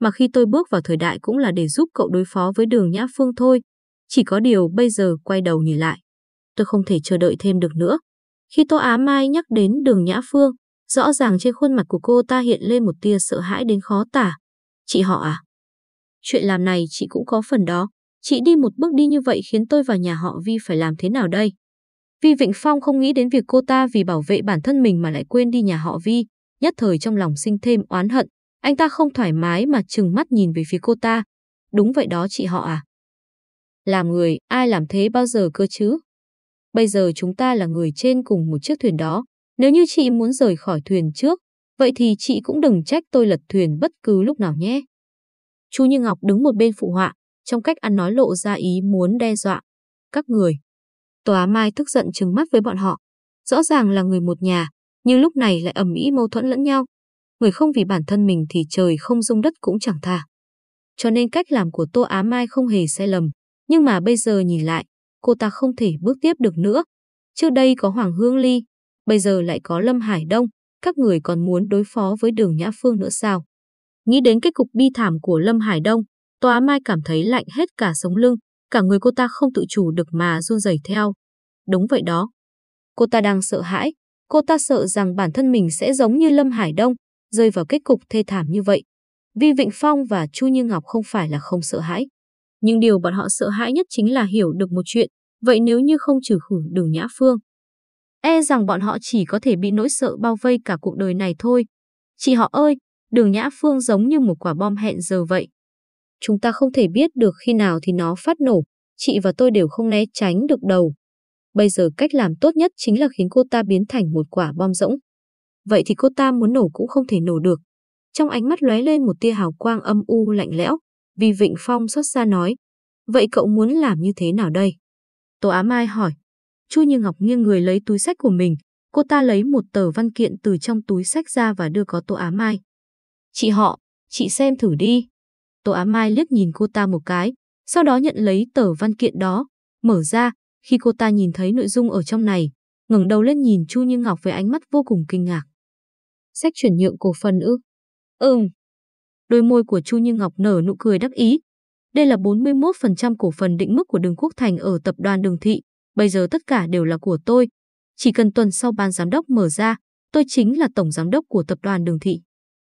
Mà khi tôi bước vào thời đại cũng là để giúp cậu đối phó với đường Nhã Phương thôi. Chỉ có điều bây giờ quay đầu nhìn lại. Tôi không thể chờ đợi thêm được nữa. Khi Tô Á Mai nhắc đến đường Nhã Phương, rõ ràng trên khuôn mặt của cô ta hiện lên một tia sợ hãi đến khó tả. Chị họ à? Chuyện làm này chị cũng có phần đó. Chị đi một bước đi như vậy khiến tôi và nhà họ Vi phải làm thế nào đây? Vi Vịnh Phong không nghĩ đến việc cô ta vì bảo vệ bản thân mình mà lại quên đi nhà họ Vi, nhất thời trong lòng sinh thêm oán hận. Anh ta không thoải mái mà trừng mắt nhìn về phía cô ta. Đúng vậy đó chị họ à? Làm người, ai làm thế bao giờ cơ chứ? Bây giờ chúng ta là người trên cùng một chiếc thuyền đó. Nếu như chị muốn rời khỏi thuyền trước, vậy thì chị cũng đừng trách tôi lật thuyền bất cứ lúc nào nhé. chú Như Ngọc đứng một bên phụ họa, trong cách ăn nói lộ ra ý muốn đe dọa. Các người. Tòa Mai tức giận trừng mắt với bọn họ. Rõ ràng là người một nhà, nhưng lúc này lại ầm ĩ mâu thuẫn lẫn nhau. Người không vì bản thân mình thì trời không dung đất cũng chẳng tha. Cho nên cách làm của Tô Á Mai không hề sai lầm. Nhưng mà bây giờ nhìn lại, cô ta không thể bước tiếp được nữa. Trước đây có Hoàng Hương Ly, bây giờ lại có Lâm Hải Đông, các người còn muốn đối phó với đường Nhã Phương nữa sao? Nghĩ đến kết cục bi thảm của Lâm Hải Đông, Tòa Mai cảm thấy lạnh hết cả sống lưng, cả người cô ta không tự chủ được mà run rẩy theo. Đúng vậy đó. Cô ta đang sợ hãi, cô ta sợ rằng bản thân mình sẽ giống như Lâm Hải Đông, rơi vào kết cục thê thảm như vậy. Vi Vịnh Phong và Chu Như Ngọc không phải là không sợ hãi. Nhưng điều bọn họ sợ hãi nhất chính là hiểu được một chuyện, vậy nếu như không trừ khử đường Nhã Phương. E rằng bọn họ chỉ có thể bị nỗi sợ bao vây cả cuộc đời này thôi. Chị họ ơi, đường Nhã Phương giống như một quả bom hẹn giờ vậy. Chúng ta không thể biết được khi nào thì nó phát nổ, chị và tôi đều không né tránh được đầu. Bây giờ cách làm tốt nhất chính là khiến cô ta biến thành một quả bom rỗng. Vậy thì cô ta muốn nổ cũng không thể nổ được. Trong ánh mắt lóe lên một tia hào quang âm u lạnh lẽo, vì Vịnh Phong xót xa nói. Vậy cậu muốn làm như thế nào đây? Tô Á Mai hỏi. Chu Như Ngọc nghiêng người lấy túi sách của mình. Cô ta lấy một tờ văn kiện từ trong túi sách ra và đưa có Tô Á Mai. Chị họ, chị xem thử đi. Tô Á Mai liếc nhìn cô ta một cái, sau đó nhận lấy tờ văn kiện đó, mở ra, khi cô ta nhìn thấy nội dung ở trong này, ngẩng đầu lên nhìn Chu Như Ngọc với ánh mắt vô cùng kinh ngạc. Sách chuyển nhượng cổ phần ư? Ừm. Đôi môi của Chu Như Ngọc nở nụ cười đắc ý. Đây là 41% cổ phần định mức của Đường Quốc Thành ở tập đoàn Đường Thị, bây giờ tất cả đều là của tôi. Chỉ cần tuần sau ban giám đốc mở ra, tôi chính là tổng giám đốc của tập đoàn Đường Thị.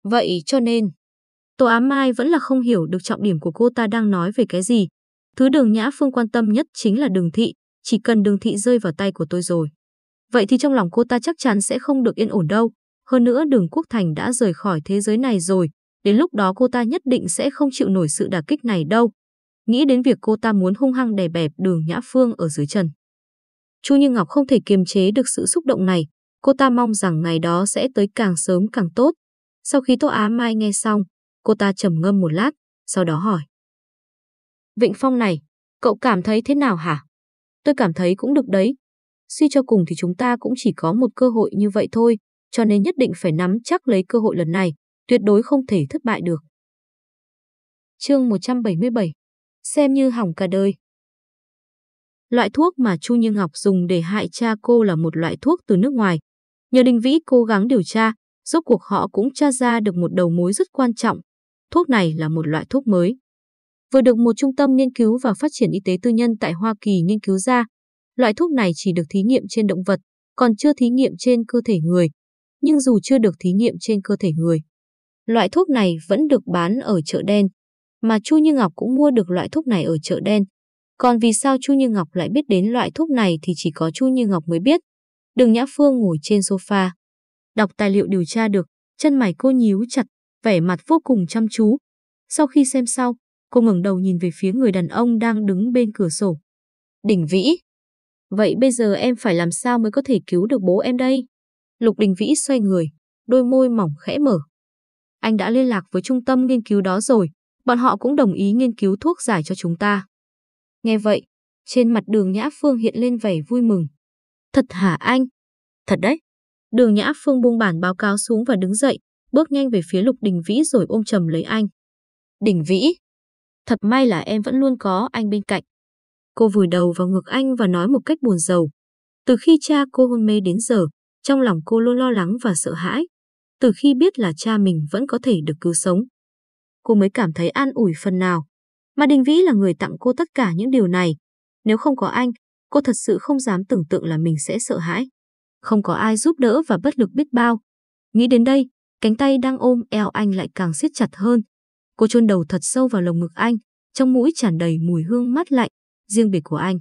Vậy cho nên, Tô Á Mai vẫn là không hiểu được trọng điểm của cô ta đang nói về cái gì. Thứ đường Nhã Phương quan tâm nhất chính là đường thị, chỉ cần đường thị rơi vào tay của tôi rồi. Vậy thì trong lòng cô ta chắc chắn sẽ không được yên ổn đâu. Hơn nữa đường Quốc Thành đã rời khỏi thế giới này rồi, đến lúc đó cô ta nhất định sẽ không chịu nổi sự đả kích này đâu. Nghĩ đến việc cô ta muốn hung hăng đè bẹp đường Nhã Phương ở dưới chân. Chu Như Ngọc không thể kiềm chế được sự xúc động này, cô ta mong rằng ngày đó sẽ tới càng sớm càng tốt. Sau khi Tô Á Mai nghe xong, cô ta trầm ngâm một lát, sau đó hỏi. Vịnh Phong này, cậu cảm thấy thế nào hả? Tôi cảm thấy cũng được đấy. Suy cho cùng thì chúng ta cũng chỉ có một cơ hội như vậy thôi, cho nên nhất định phải nắm chắc lấy cơ hội lần này, tuyệt đối không thể thất bại được. Chương 177 Xem như hỏng cả đời Loại thuốc mà Chu Như Ngọc dùng để hại cha cô là một loại thuốc từ nước ngoài. Nhờ Đinh Vĩ cố gắng điều tra, rốt cuộc họ cũng tra ra được một đầu mối rất quan trọng. Thuốc này là một loại thuốc mới. Vừa được một trung tâm nghiên cứu và phát triển y tế tư nhân tại Hoa Kỳ nghiên cứu ra, loại thuốc này chỉ được thí nghiệm trên động vật, còn chưa thí nghiệm trên cơ thể người. Nhưng dù chưa được thí nghiệm trên cơ thể người, loại thuốc này vẫn được bán ở chợ đen, mà Chu Như Ngọc cũng mua được loại thuốc này ở chợ đen. Còn vì sao Chu Như Ngọc lại biết đến loại thuốc này thì chỉ có Chu Như Ngọc mới biết. Đường Nhã Phương ngồi trên sofa, đọc tài liệu điều tra được, chân mày cô nhíu chặt, vẻ mặt vô cùng chăm chú. Sau khi xem sau, cô ngẩng đầu nhìn về phía người đàn ông đang đứng bên cửa sổ. Đỉnh Vĩ. Vậy bây giờ em phải làm sao mới có thể cứu được bố em đây? Lục Đình Vĩ xoay người, đôi môi mỏng khẽ mở. Anh đã liên lạc với trung tâm nghiên cứu đó rồi, bọn họ cũng đồng ý nghiên cứu thuốc giải cho chúng ta. Nghe vậy, trên mặt đường Nhã Phương hiện lên vẻ vui mừng. Thật hả anh? Thật đấy. Đường Nhã Phương buông bản báo cáo xuống và đứng dậy, bước nhanh về phía Lục Đình Vĩ rồi ôm chầm lấy anh. Đình Vĩ, thật may là em vẫn luôn có anh bên cạnh. Cô vùi đầu vào ngực anh và nói một cách buồn rầu. Từ khi cha cô hôn mê đến giờ, trong lòng cô luôn lo lắng và sợ hãi. Từ khi biết là cha mình vẫn có thể được cứu sống, cô mới cảm thấy an ủi phần nào. Mà Đình Vĩ là người tặng cô tất cả những điều này. Nếu không có anh, cô thật sự không dám tưởng tượng là mình sẽ sợ hãi. Không có ai giúp đỡ và bất lực biết bao. Nghĩ đến đây, cánh tay đang ôm eo anh lại càng siết chặt hơn. Cô chôn đầu thật sâu vào lồng ngực anh, trong mũi tràn đầy mùi hương mát lạnh, riêng biệt của anh.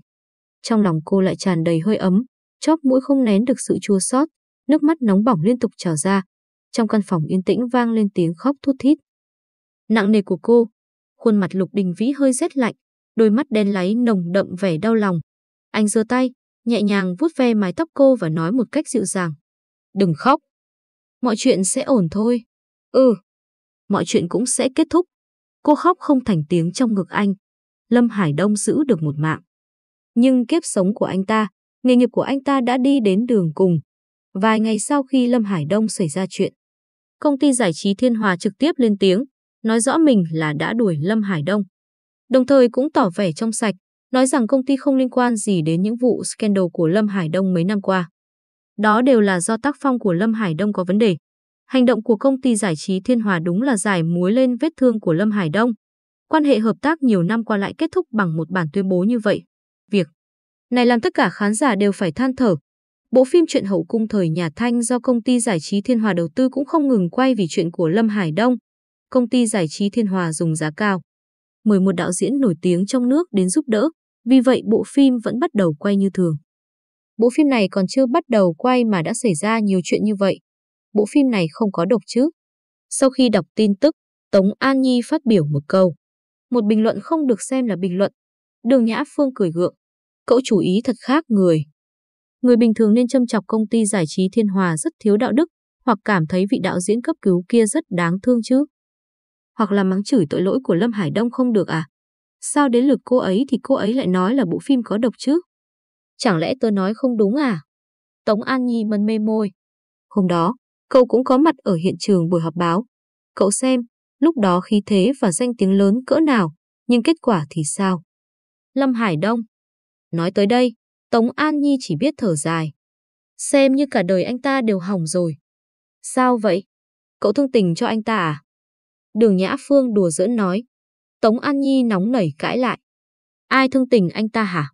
Trong lòng cô lại tràn đầy hơi ấm, chóp mũi không nén được sự chua xót, nước mắt nóng bỏng liên tục trào ra. Trong căn phòng yên tĩnh vang lên tiếng khóc thút thít. Nặng nề của cô, khuôn mặt Lục Đình Vĩ hơi rét lạnh, đôi mắt đen láy nồng đậm vẻ đau lòng. Anh giơ tay, nhẹ nhàng vuốt ve mái tóc cô và nói một cách dịu dàng. Đừng khóc. Mọi chuyện sẽ ổn thôi. Ừ. Mọi chuyện cũng sẽ kết thúc. Cô khóc không thành tiếng trong ngực anh. Lâm Hải Đông giữ được một mạng. Nhưng kiếp sống của anh ta, nghề nghiệp của anh ta đã đi đến đường cùng. Vài ngày sau khi Lâm Hải Đông xảy ra chuyện, công ty giải trí Thiên Hòa trực tiếp lên tiếng, nói rõ mình là đã đuổi Lâm Hải Đông. Đồng thời cũng tỏ vẻ trong sạch, nói rằng công ty không liên quan gì đến những vụ scandal của Lâm Hải Đông mấy năm qua. Đó đều là do tác phong của Lâm Hải Đông có vấn đề. Hành động của công ty giải trí Thiên Hòa đúng là giải muối lên vết thương của Lâm Hải Đông. Quan hệ hợp tác nhiều năm qua lại kết thúc bằng một bản tuyên bố như vậy. Việc này làm tất cả khán giả đều phải than thở. Bộ phim Chuyện hậu cung thời nhà Thanh do công ty giải trí Thiên Hòa đầu tư cũng không ngừng quay vì chuyện của Lâm Hải Đông. Công ty giải trí Thiên Hòa dùng giá cao. Mời một đạo diễn nổi tiếng trong nước đến giúp đỡ, vì vậy bộ phim vẫn bắt đầu quay như thường. Bộ phim này còn chưa bắt đầu quay mà đã xảy ra nhiều chuyện như vậy. Bộ phim này không có độc chứ? Sau khi đọc tin tức, Tống An Nhi phát biểu một câu. Một bình luận không được xem là bình luận. Đường Nhã Phương cười gượng. Cậu chủ ý thật khác người. Người bình thường nên châm chọc công ty giải trí Thiên Hòa rất thiếu đạo đức, hoặc cảm thấy vị đạo diễn cấp cứu kia rất đáng thương chứ. Hoặc là mắng chửi tội lỗi của Lâm Hải Đông không được à? Sao đến lượt cô ấy thì cô ấy lại nói là bộ phim có độc chứ? Chẳng lẽ tôi nói không đúng à? Tống An Nhi mân mê môi. Hôm đó, cậu cũng có mặt ở hiện trường buổi họp báo. Cậu xem, lúc đó khí thế và danh tiếng lớn cỡ nào, nhưng kết quả thì sao? Lâm Hải Đông. Nói tới đây, Tống An Nhi chỉ biết thở dài. Xem như cả đời anh ta đều hỏng rồi. Sao vậy? Cậu thương tình cho anh ta à? Đường Nhã Phương đùa giỡn nói. Tống An Nhi nóng nảy cãi lại. Ai thương tình anh ta hả?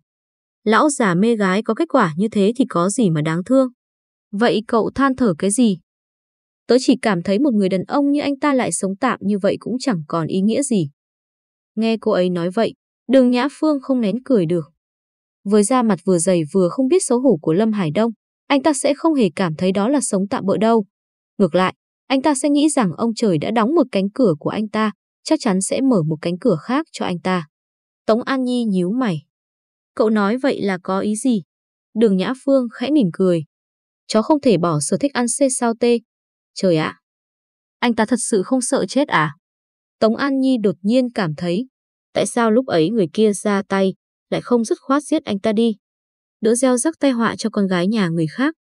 Lão già mê gái có kết quả như thế thì có gì mà đáng thương. Vậy cậu than thở cái gì? Tớ chỉ cảm thấy một người đàn ông như anh ta lại sống tạm như vậy cũng chẳng còn ý nghĩa gì. Nghe cô ấy nói vậy, đường Nhã Phương không nén cười được. Với da mặt vừa dày vừa không biết xấu hổ của Lâm Hải Đông, anh ta sẽ không hề cảm thấy đó là sống tạm bỡ đâu. Ngược lại, anh ta sẽ nghĩ rằng ông trời đã đóng một cánh cửa của anh ta, chắc chắn sẽ mở một cánh cửa khác cho anh ta. Tống An Nhi nhíu mày. Cậu nói vậy là có ý gì? Đường Nhã Phương khẽ mỉm cười. chó không thể bỏ sở thích ăn xê sao tê. Trời ạ! anh ta thật sự không sợ chết à? Tống An Nhi đột nhiên cảm thấy, tại sao lúc ấy người kia ra tay, lại không dứt khoát giết anh ta đi? Đỡ gieo rắc tai họa cho con gái nhà người khác.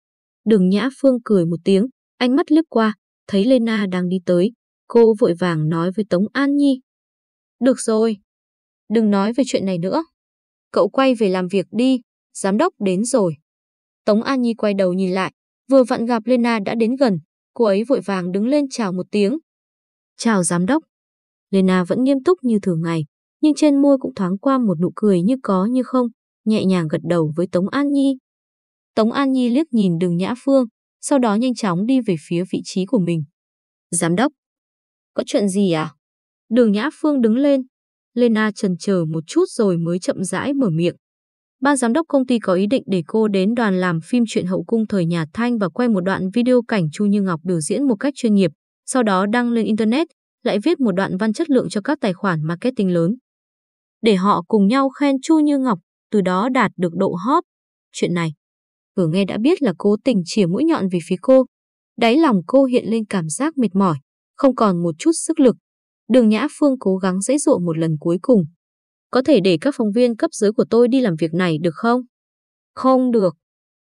Đường Nhã Phương cười một tiếng, ánh mắt liếc qua, thấy Lena đang đi tới. Cô vội vàng nói với Tống An Nhi. Được rồi, đừng nói về chuyện này nữa. Cậu quay về làm việc đi, giám đốc đến rồi. Tống An Nhi quay đầu nhìn lại, vừa vặn gặp Lena đã đến gần, cô ấy vội vàng đứng lên chào một tiếng. Chào giám đốc. Lena vẫn nghiêm túc như thường ngày, nhưng trên môi cũng thoáng qua một nụ cười như có như không, nhẹ nhàng gật đầu với Tống An Nhi. Tống An Nhi liếc nhìn đường Nhã Phương, sau đó nhanh chóng đi về phía vị trí của mình. Giám đốc, có chuyện gì à? Đường Nhã Phương đứng lên. Lena chần chờ một chút rồi mới chậm rãi mở miệng. Ban giám đốc công ty có ý định để cô đến đoàn làm phim chuyện hậu cung thời nhà Thanh và quay một đoạn video cảnh Chu Như Ngọc biểu diễn một cách chuyên nghiệp, sau đó đăng lên Internet, lại viết một đoạn văn chất lượng cho các tài khoản marketing lớn. Để họ cùng nhau khen Chu Như Ngọc, từ đó đạt được độ hot. Chuyện này, vừa nghe đã biết là cố tình chìa mũi nhọn về phía cô. Đáy lòng cô hiện lên cảm giác mệt mỏi, không còn một chút sức lực. Đường Nhã Phương cố gắng dãy dụa một lần cuối cùng. Có thể để các phóng viên cấp dưới của tôi đi làm việc này được không? Không được.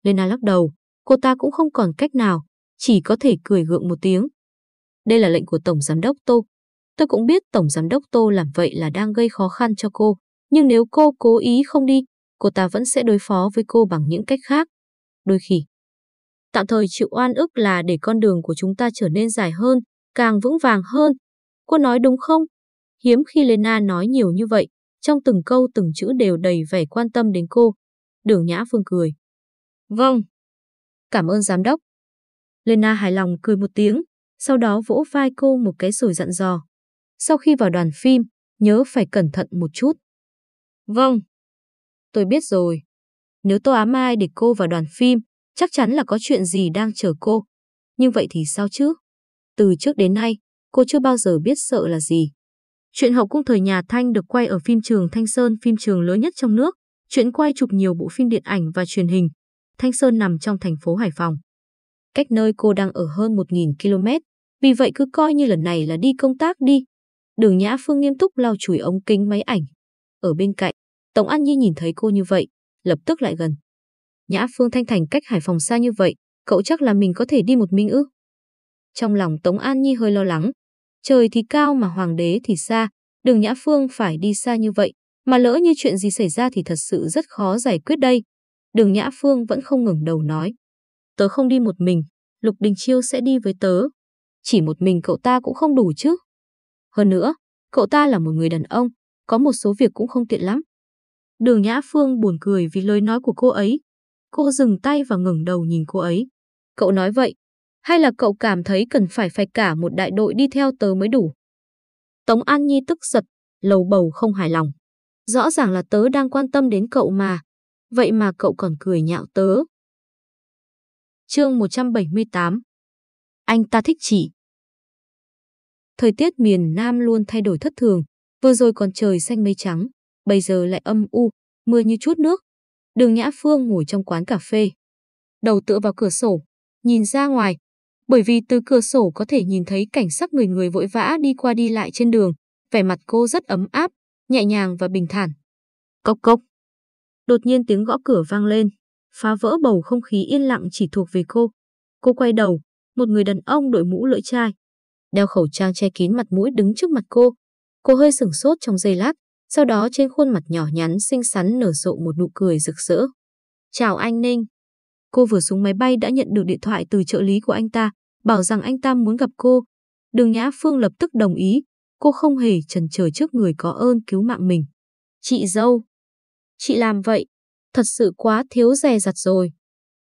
Lena lắc đầu, cô ta cũng không còn cách nào, chỉ có thể cười gượng một tiếng. Đây là lệnh của Tổng Giám đốc Tô. Tôi cũng biết Tổng Giám đốc Tô làm vậy là đang gây khó khăn cho cô, nhưng nếu cô cố ý không đi, cô ta vẫn sẽ đối phó với cô bằng những cách khác. Đôi khi, tạm thời chịu oan ức là để con đường của chúng ta trở nên dài hơn, càng vững vàng hơn. Cô nói đúng không? Hiếm khi Lena nói nhiều như vậy, trong từng câu từng chữ đều đầy vẻ quan tâm đến cô. Đường Nhã Phương cười. Vâng. Cảm ơn giám đốc. Lena hài lòng cười một tiếng, sau đó vỗ vai cô một cái rồi dặn dò. Sau khi vào đoàn phim, nhớ phải cẩn thận một chút. Vâng. Tôi biết rồi. Nếu tôi ám mai để cô vào đoàn phim, chắc chắn là có chuyện gì đang chờ cô. Nhưng vậy thì sao chứ? Từ trước đến nay, cô chưa bao giờ biết sợ là gì. Chuyện hậu cung thời nhà Thanh được quay ở phim trường Thanh Sơn, phim trường lớn nhất trong nước. Chuyện quay chụp nhiều bộ phim điện ảnh và truyền hình. Thanh Sơn nằm trong thành phố Hải Phòng. Cách nơi cô đang ở hơn 1.000 km, vì vậy cứ coi như lần này là đi công tác đi. Đường Nhã Phương nghiêm túc lau chùi ống kính máy ảnh. Ở bên cạnh, Tổng An Nhi nhìn thấy cô như vậy, lập tức lại gần. Nhã Phương Thanh Thành cách Hải Phòng xa như vậy, cậu chắc là mình có thể đi một mình ư? Trong lòng Tống An Nhi hơi lo lắng. Trời thì cao mà hoàng đế thì xa, đường Nhã Phương phải đi xa như vậy, mà lỡ như chuyện gì xảy ra thì thật sự rất khó giải quyết đây. Đường Nhã Phương vẫn không ngừng đầu nói. Tớ không đi một mình, Lục Đình Chiêu sẽ đi với tớ. chỉ một mình cậu ta cũng không đủ chứ. Hơn nữa, cậu ta là một người đàn ông, có một số việc cũng không tiện lắm. Đường Nhã Phương buồn cười vì lời nói của cô ấy. Cô dừng tay và ngừng đầu nhìn cô ấy. Cậu nói vậy, hay là cậu cảm thấy cần phải phải cả một đại đội đi theo tớ mới đủ? Tống An Nhi tức giật, lầu bầu không hài lòng. Rõ ràng là tớ đang quan tâm đến cậu mà. Vậy mà cậu còn cười nhạo tớ. Chương 178 Anh ta thích chỉ. Thời tiết miền Nam luôn thay đổi thất thường. Vừa rồi còn trời xanh mây trắng, bây giờ lại âm u, mưa như chút nước. Đường Nhã Phương ngồi trong quán cà phê. Đầu tựa vào cửa sổ, nhìn ra ngoài. Bởi vì từ cửa sổ có thể nhìn thấy cảnh sắc người người vội vã đi qua đi lại trên đường. Vẻ mặt cô rất ấm áp, nhẹ nhàng và bình thản. Cốc cốc. Đột nhiên tiếng gõ cửa vang lên, phá vỡ bầu không khí yên lặng chỉ thuộc về cô. Cô quay đầu, một người đàn ông đội mũ lưỡi chai, đeo khẩu trang che kín mặt mũi đứng trước mặt cô. Cô hơi sửng sốt trong giây lát, sau đó trên khuôn mặt nhỏ nhắn xinh xắn nở rộ một nụ cười rực rỡ. Chào anh Ninh. Cô vừa xuống máy bay đã nhận được điện thoại từ trợ lý của anh ta, bảo rằng anh ta muốn gặp cô. Đường Nhã Phương lập tức đồng ý, cô không hề chần chờ trước người có ơn cứu mạng mình. Chị dâu. Chị làm vậy, thật sự quá thiếu dè dặt rồi.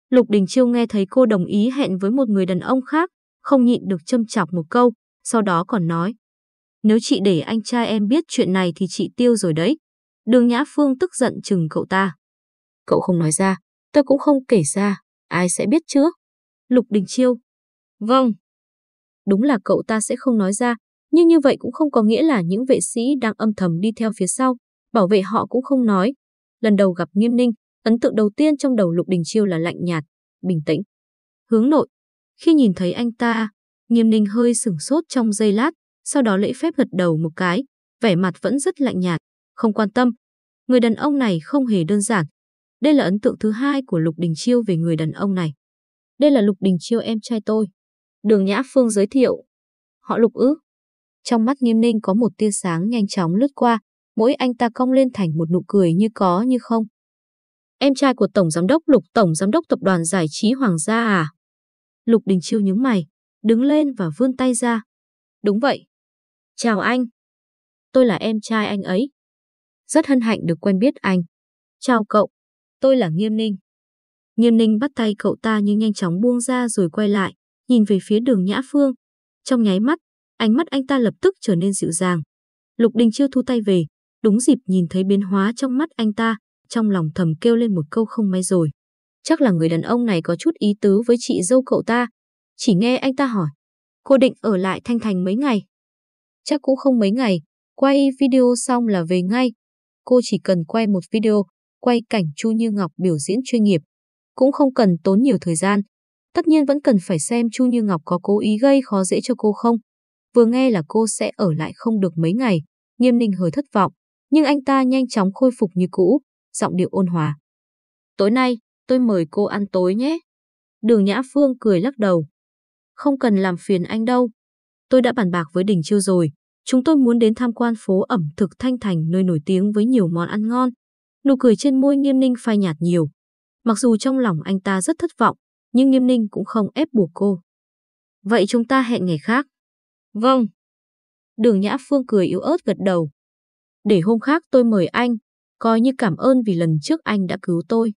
Lục Đình Chiêu nghe thấy cô đồng ý hẹn với một người đàn ông khác, không nhịn được châm chọc một câu, sau đó còn nói. Nếu chị để anh trai em biết chuyện này thì chị tiêu rồi đấy. Đường Nhã Phương tức giận chừng cậu ta. Cậu không nói ra, tôi cũng không kể ra, ai sẽ biết chứ? Lục Đình Chiêu. Vâng. Đúng là cậu ta sẽ không nói ra, nhưng như vậy cũng không có nghĩa là những vệ sĩ đang âm thầm đi theo phía sau, bảo vệ họ cũng không nói. Lần đầu gặp Nghiêm Ninh, ấn tượng đầu tiên trong đầu Lục Đình Chiêu là lạnh nhạt, bình tĩnh. Hướng nội. Khi nhìn thấy anh ta, Nghiêm Ninh hơi sửng sốt trong giây lát, sau đó lễ phép gật đầu một cái, vẻ mặt vẫn rất lạnh nhạt, không quan tâm. Người đàn ông này không hề đơn giản. Đây là ấn tượng thứ hai của Lục Đình Chiêu về người đàn ông này. Đây là Lục Đình Chiêu em trai tôi. Đường Nhã Phương giới thiệu. Họ Lục ư? Trong mắt nghiêm ninh có một tia sáng nhanh chóng lướt qua, mỗi anh ta cong lên thành một nụ cười như có như không. Em trai của Tổng Giám đốc Lục Tổng Giám đốc Tập đoàn Giải trí Hoàng gia à? Lục Đình Chiêu nhướng mày, đứng lên và vươn tay ra. Đúng vậy. Chào anh. Tôi là em trai anh ấy. Rất hân hạnh được quen biết anh. Chào cậu. Tôi là Nghiêm Ninh. Nghiêm Ninh bắt tay cậu ta nhưng nhanh chóng buông ra rồi quay lại, nhìn về phía đường Nhã Phương. Trong nháy mắt, ánh mắt anh ta lập tức trở nên dịu dàng. Lục Đình chưa thu tay về, đúng dịp nhìn thấy biến hóa trong mắt anh ta, trong lòng thầm kêu lên một câu không may rồi. Chắc là người đàn ông này có chút ý tứ với chị dâu cậu ta. Chỉ nghe anh ta hỏi, cô định ở lại Thanh Thành mấy ngày? Chắc cũng không mấy ngày, quay video xong là về ngay. Cô chỉ cần quay một video, quay cảnh Chu Như Ngọc biểu diễn chuyên nghiệp. Cũng không cần tốn nhiều thời gian. Tất nhiên vẫn cần phải xem Chu Như Ngọc có cố ý gây khó dễ cho cô không. Vừa nghe là cô sẽ ở lại không được mấy ngày, nghiêm ninh hơi thất vọng. Nhưng anh ta nhanh chóng khôi phục như cũ, giọng điệu ôn hòa. Tối nay, tôi mời cô ăn tối nhé. Đường Nhã Phương cười lắc đầu. Không cần làm phiền anh đâu. Tôi đã bàn bạc với Đình Chiêu rồi. Chúng tôi muốn đến tham quan phố ẩm thực Thanh Thành nơi nổi tiếng với nhiều món ăn ngon. Nụ cười trên môi nghiêm ninh phai nhạt nhiều. Mặc dù trong lòng anh ta rất thất vọng, nhưng nghiêm ninh cũng không ép buộc cô. Vậy chúng ta hẹn ngày khác. Vâng. Đường Nhã Phương cười yếu ớt gật đầu. Để hôm khác tôi mời anh, coi như cảm ơn vì lần trước anh đã cứu tôi.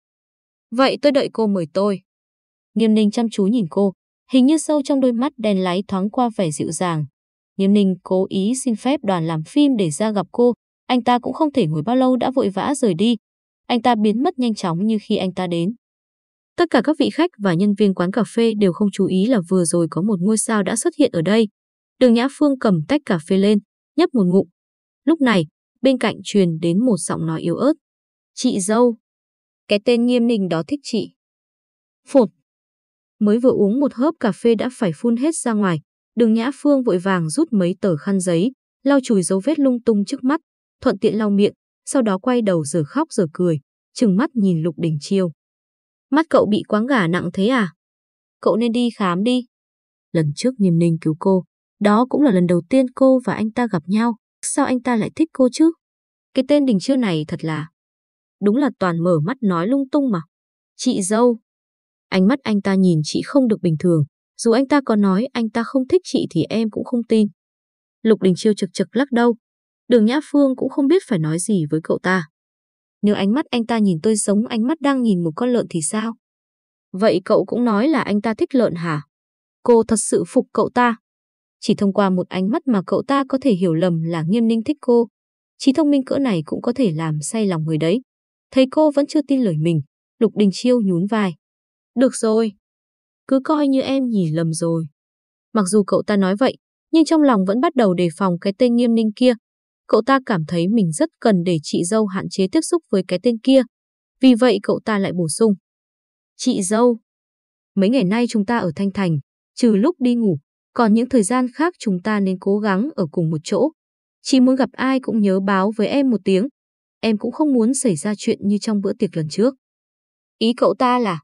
Vậy tôi đợi cô mời tôi. Nghiêm ninh chăm chú nhìn cô, hình như sâu trong đôi mắt đen láy thoáng qua vẻ dịu dàng. Nghiêm ninh cố ý xin phép đoàn làm phim để ra gặp cô, anh ta cũng không thể ngồi bao lâu đã vội vã rời đi. Anh ta biến mất nhanh chóng như khi anh ta đến. Tất cả các vị khách và nhân viên quán cà phê đều không chú ý là vừa rồi có một ngôi sao đã xuất hiện ở đây. Đường Nhã Phương cầm tách cà phê lên, nhấp một ngụm. Lúc này, bên cạnh truyền đến một giọng nói yếu ớt. Chị dâu. Cái tên nghiêm ninh đó thích chị. Phụt. Mới vừa uống một hớp cà phê đã phải phun hết ra ngoài. Đường Nhã Phương vội vàng rút mấy tờ khăn giấy, lau chùi dấu vết lung tung trước mắt, thuận tiện lau miệng, sau đó quay đầu giờ khóc giờ cười, trừng mắt nhìn Lục Đình Chiêu. Mắt cậu bị quáng gà nặng thế à? Cậu nên đi khám đi. Lần trước Nghiêm Ninh cứu cô, đó cũng là lần đầu tiên cô và anh ta gặp nhau. Sao anh ta lại thích cô chứ? Cái tên Đình Chiêu này thật là... Đúng là toàn mở mắt nói lung tung mà. Chị dâu. Ánh mắt anh ta nhìn chị không được bình thường. Dù anh ta có nói anh ta không thích chị thì em cũng không tin. Lục Đình Chiêu trực trực lắc đầu. Đường Nhã Phương cũng không biết phải nói gì với cậu ta. Nếu ánh mắt anh ta nhìn tôi giống ánh mắt đang nhìn một con lợn thì sao? Vậy cậu cũng nói là anh ta thích lợn hả? Cô thật sự phục cậu ta. Chỉ thông qua một ánh mắt mà cậu ta có thể hiểu lầm là nghiêm ninh thích cô. Chỉ thông minh cỡ này cũng có thể làm say lòng người đấy. Thấy cô vẫn chưa tin lời mình, Lục Đình Chiêu nhún vai. Được rồi. Cứ coi như em nhìn lầm rồi. Mặc dù cậu ta nói vậy, nhưng trong lòng vẫn bắt đầu đề phòng cái tên nghiêm ninh kia. Cậu ta cảm thấy mình rất cần để chị dâu hạn chế tiếp xúc với cái tên kia. Vì vậy cậu ta lại bổ sung. Chị dâu, mấy ngày nay chúng ta ở Thanh Thành, trừ lúc đi ngủ, còn những thời gian khác chúng ta nên cố gắng ở cùng một chỗ. Chị muốn gặp ai cũng nhớ báo với em một tiếng. Em cũng không muốn xảy ra chuyện như trong bữa tiệc lần trước. Ý cậu ta là,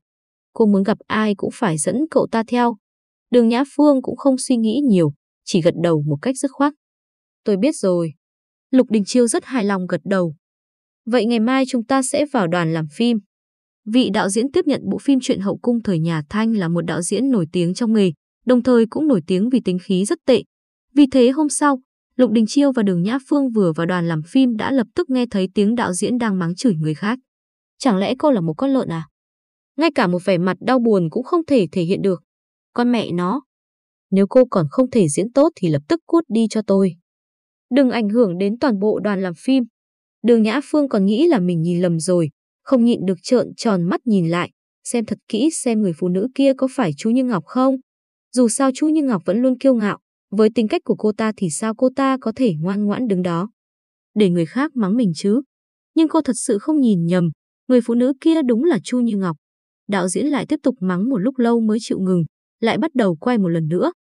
cô muốn gặp ai cũng phải dẫn cậu ta theo. Đường Nhã Phương cũng không suy nghĩ nhiều, chỉ gật đầu một cách dứt khoát. Tôi biết rồi. Lục Đình Chiêu rất hài lòng gật đầu. Vậy ngày mai chúng ta sẽ vào đoàn làm phim. Vị đạo diễn tiếp nhận bộ phim Chuyện hậu cung thời nhà Thanh là một đạo diễn nổi tiếng trong nghề, đồng thời cũng nổi tiếng vì tính khí rất tệ. Vì thế hôm sau, Lục Đình Chiêu và Đường Nhã Phương vừa vào đoàn làm phim đã lập tức nghe thấy tiếng đạo diễn đang mắng chửi người khác. Chẳng lẽ cô là một con lợn à? Ngay cả một vẻ mặt đau buồn cũng không thể thể hiện được. Con mẹ nó. Nếu cô còn không thể diễn tốt thì lập tức cút đi cho tôi. Đừng ảnh hưởng đến toàn bộ đoàn làm phim. Đường Nhã Phương còn nghĩ là mình nhìn lầm rồi, không nhịn được trợn tròn mắt nhìn lại, xem thật kỹ xem người phụ nữ kia có phải chú Như Ngọc không. Dù sao chú Như Ngọc vẫn luôn kiêu ngạo, với tính cách của cô ta thì sao cô ta có thể ngoan ngoãn đứng đó. Để người khác mắng mình chứ. Nhưng cô thật sự không nhìn nhầm, người phụ nữ kia đúng là Chu Như Ngọc. Đạo diễn lại tiếp tục mắng một lúc lâu mới chịu ngừng, lại bắt đầu quay một lần nữa.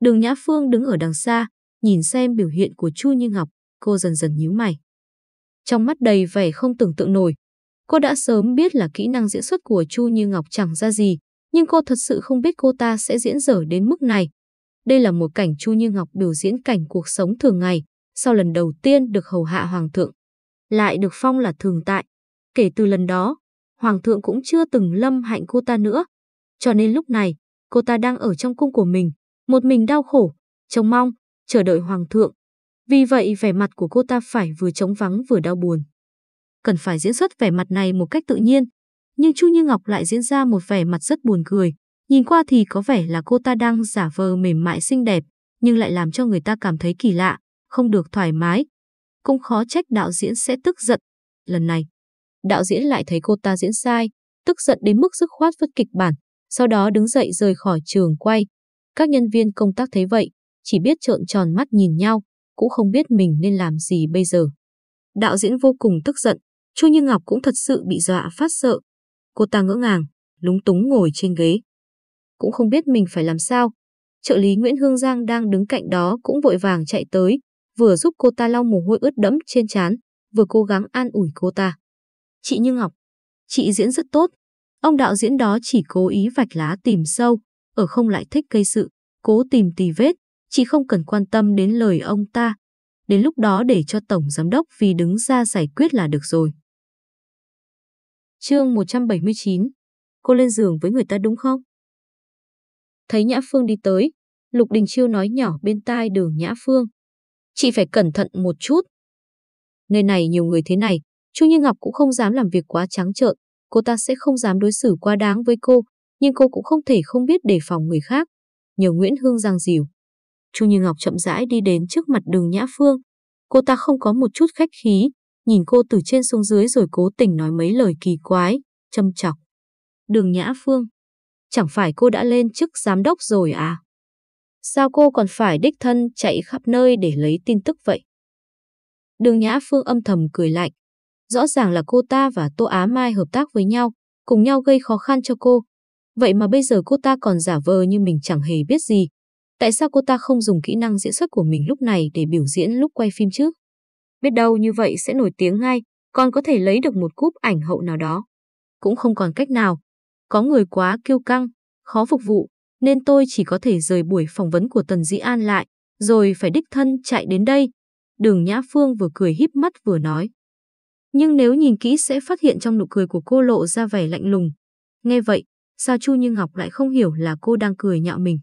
Đường Nhã Phương đứng ở đằng xa, nhìn xem biểu hiện của Chu Như Ngọc, cô dần dần nhíu mày. Trong mắt đầy vẻ không tưởng tượng nổi, cô đã sớm biết là kỹ năng diễn xuất của Chu Như Ngọc chẳng ra gì, nhưng cô thật sự không biết cô ta sẽ diễn dở đến mức này. Đây là một cảnh Chu Như Ngọc biểu diễn cảnh cuộc sống thường ngày, sau lần đầu tiên được hầu hạ hoàng thượng. Lại được phong là thường tại. Kể từ lần đó, hoàng thượng cũng chưa từng lâm hạnh cô ta nữa. Cho nên lúc này, cô ta đang ở trong cung của mình, một mình đau khổ, trông mong, chờ đợi hoàng thượng. Vì vậy vẻ mặt của cô ta phải vừa trống vắng vừa đau buồn. Cần phải diễn xuất vẻ mặt này một cách tự nhiên, nhưng Chu Như Ngọc lại diễn ra một vẻ mặt rất buồn cười. Nhìn qua thì có vẻ là cô ta đang giả vờ mềm mại xinh đẹp, nhưng lại làm cho người ta cảm thấy kỳ lạ, không được thoải mái. Cũng khó trách đạo diễn sẽ tức giận. Lần này, đạo diễn lại thấy cô ta diễn sai, tức giận đến mức dứt khoát vứt kịch bản, sau đó đứng dậy rời khỏi trường quay. Các nhân viên công tác thấy vậy, chỉ biết trợn tròn mắt nhìn nhau, cũng không biết mình nên làm gì bây giờ. Đạo diễn vô cùng tức giận, Chu Như Ngọc cũng thật sự bị dọa phát sợ. Cô ta ngỡ ngàng, lúng túng ngồi trên ghế. Cũng không biết mình phải làm sao. Trợ lý Nguyễn Hương Giang đang đứng cạnh đó cũng vội vàng chạy tới, vừa giúp cô ta lau mồ hôi ướt đẫm trên trán, vừa cố gắng an ủi cô ta. Chị Như Ngọc, chị diễn rất tốt. Ông đạo diễn đó chỉ cố ý vạch lá tìm sâu, ở không lại thích gây sự, cố tìm tì vết, chị không cần quan tâm đến lời ông ta. Đến lúc đó để cho Tổng Giám đốc vì đứng ra giải quyết là được rồi. Chương 179 Cô lên giường với người ta đúng không? Thấy Nhã Phương đi tới, Lục Đình Chiêu nói nhỏ bên tai đường Nhã Phương. Chị phải cẩn thận một chút. Nơi này nhiều người thế này, Chu Như Ngọc cũng không dám làm việc quá trắng trợn, cô ta sẽ không dám đối xử quá đáng với cô, nhưng cô cũng không thể không biết đề phòng người khác. Nhờ Nguyễn Hương giang dìu. Chu Như Ngọc chậm rãi đi đến trước mặt đường Nhã Phương. Cô ta không có một chút khách khí, nhìn cô từ trên xuống dưới rồi cố tình nói mấy lời kỳ quái, châm chọc. Đường Nhã Phương, chẳng phải cô đã lên chức giám đốc rồi à? Sao cô còn phải đích thân chạy khắp nơi để lấy tin tức vậy? Đường Nhã Phương âm thầm cười lạnh. Rõ ràng là cô ta và Tô Á Mai hợp tác với nhau, cùng nhau gây khó khăn cho cô. Vậy mà bây giờ cô ta còn giả vờ như mình chẳng hề biết gì. Tại sao cô ta không dùng kỹ năng diễn xuất của mình lúc này để biểu diễn lúc quay phim chứ? Biết đâu như vậy sẽ nổi tiếng ngay, còn có thể lấy được một cúp ảnh hậu nào đó. Cũng không còn cách nào. Có người quá kiêu căng, khó phục vụ, nên tôi chỉ có thể rời buổi phỏng vấn của Tần Dĩ An lại, rồi phải đích thân chạy đến đây. Đường Nhã Phương vừa cười híp mắt vừa nói. Nhưng nếu nhìn kỹ sẽ phát hiện trong nụ cười của cô lộ ra vẻ lạnh lùng. Nghe vậy, sao Chu Như Ngọc lại không hiểu là cô đang cười nhạo mình.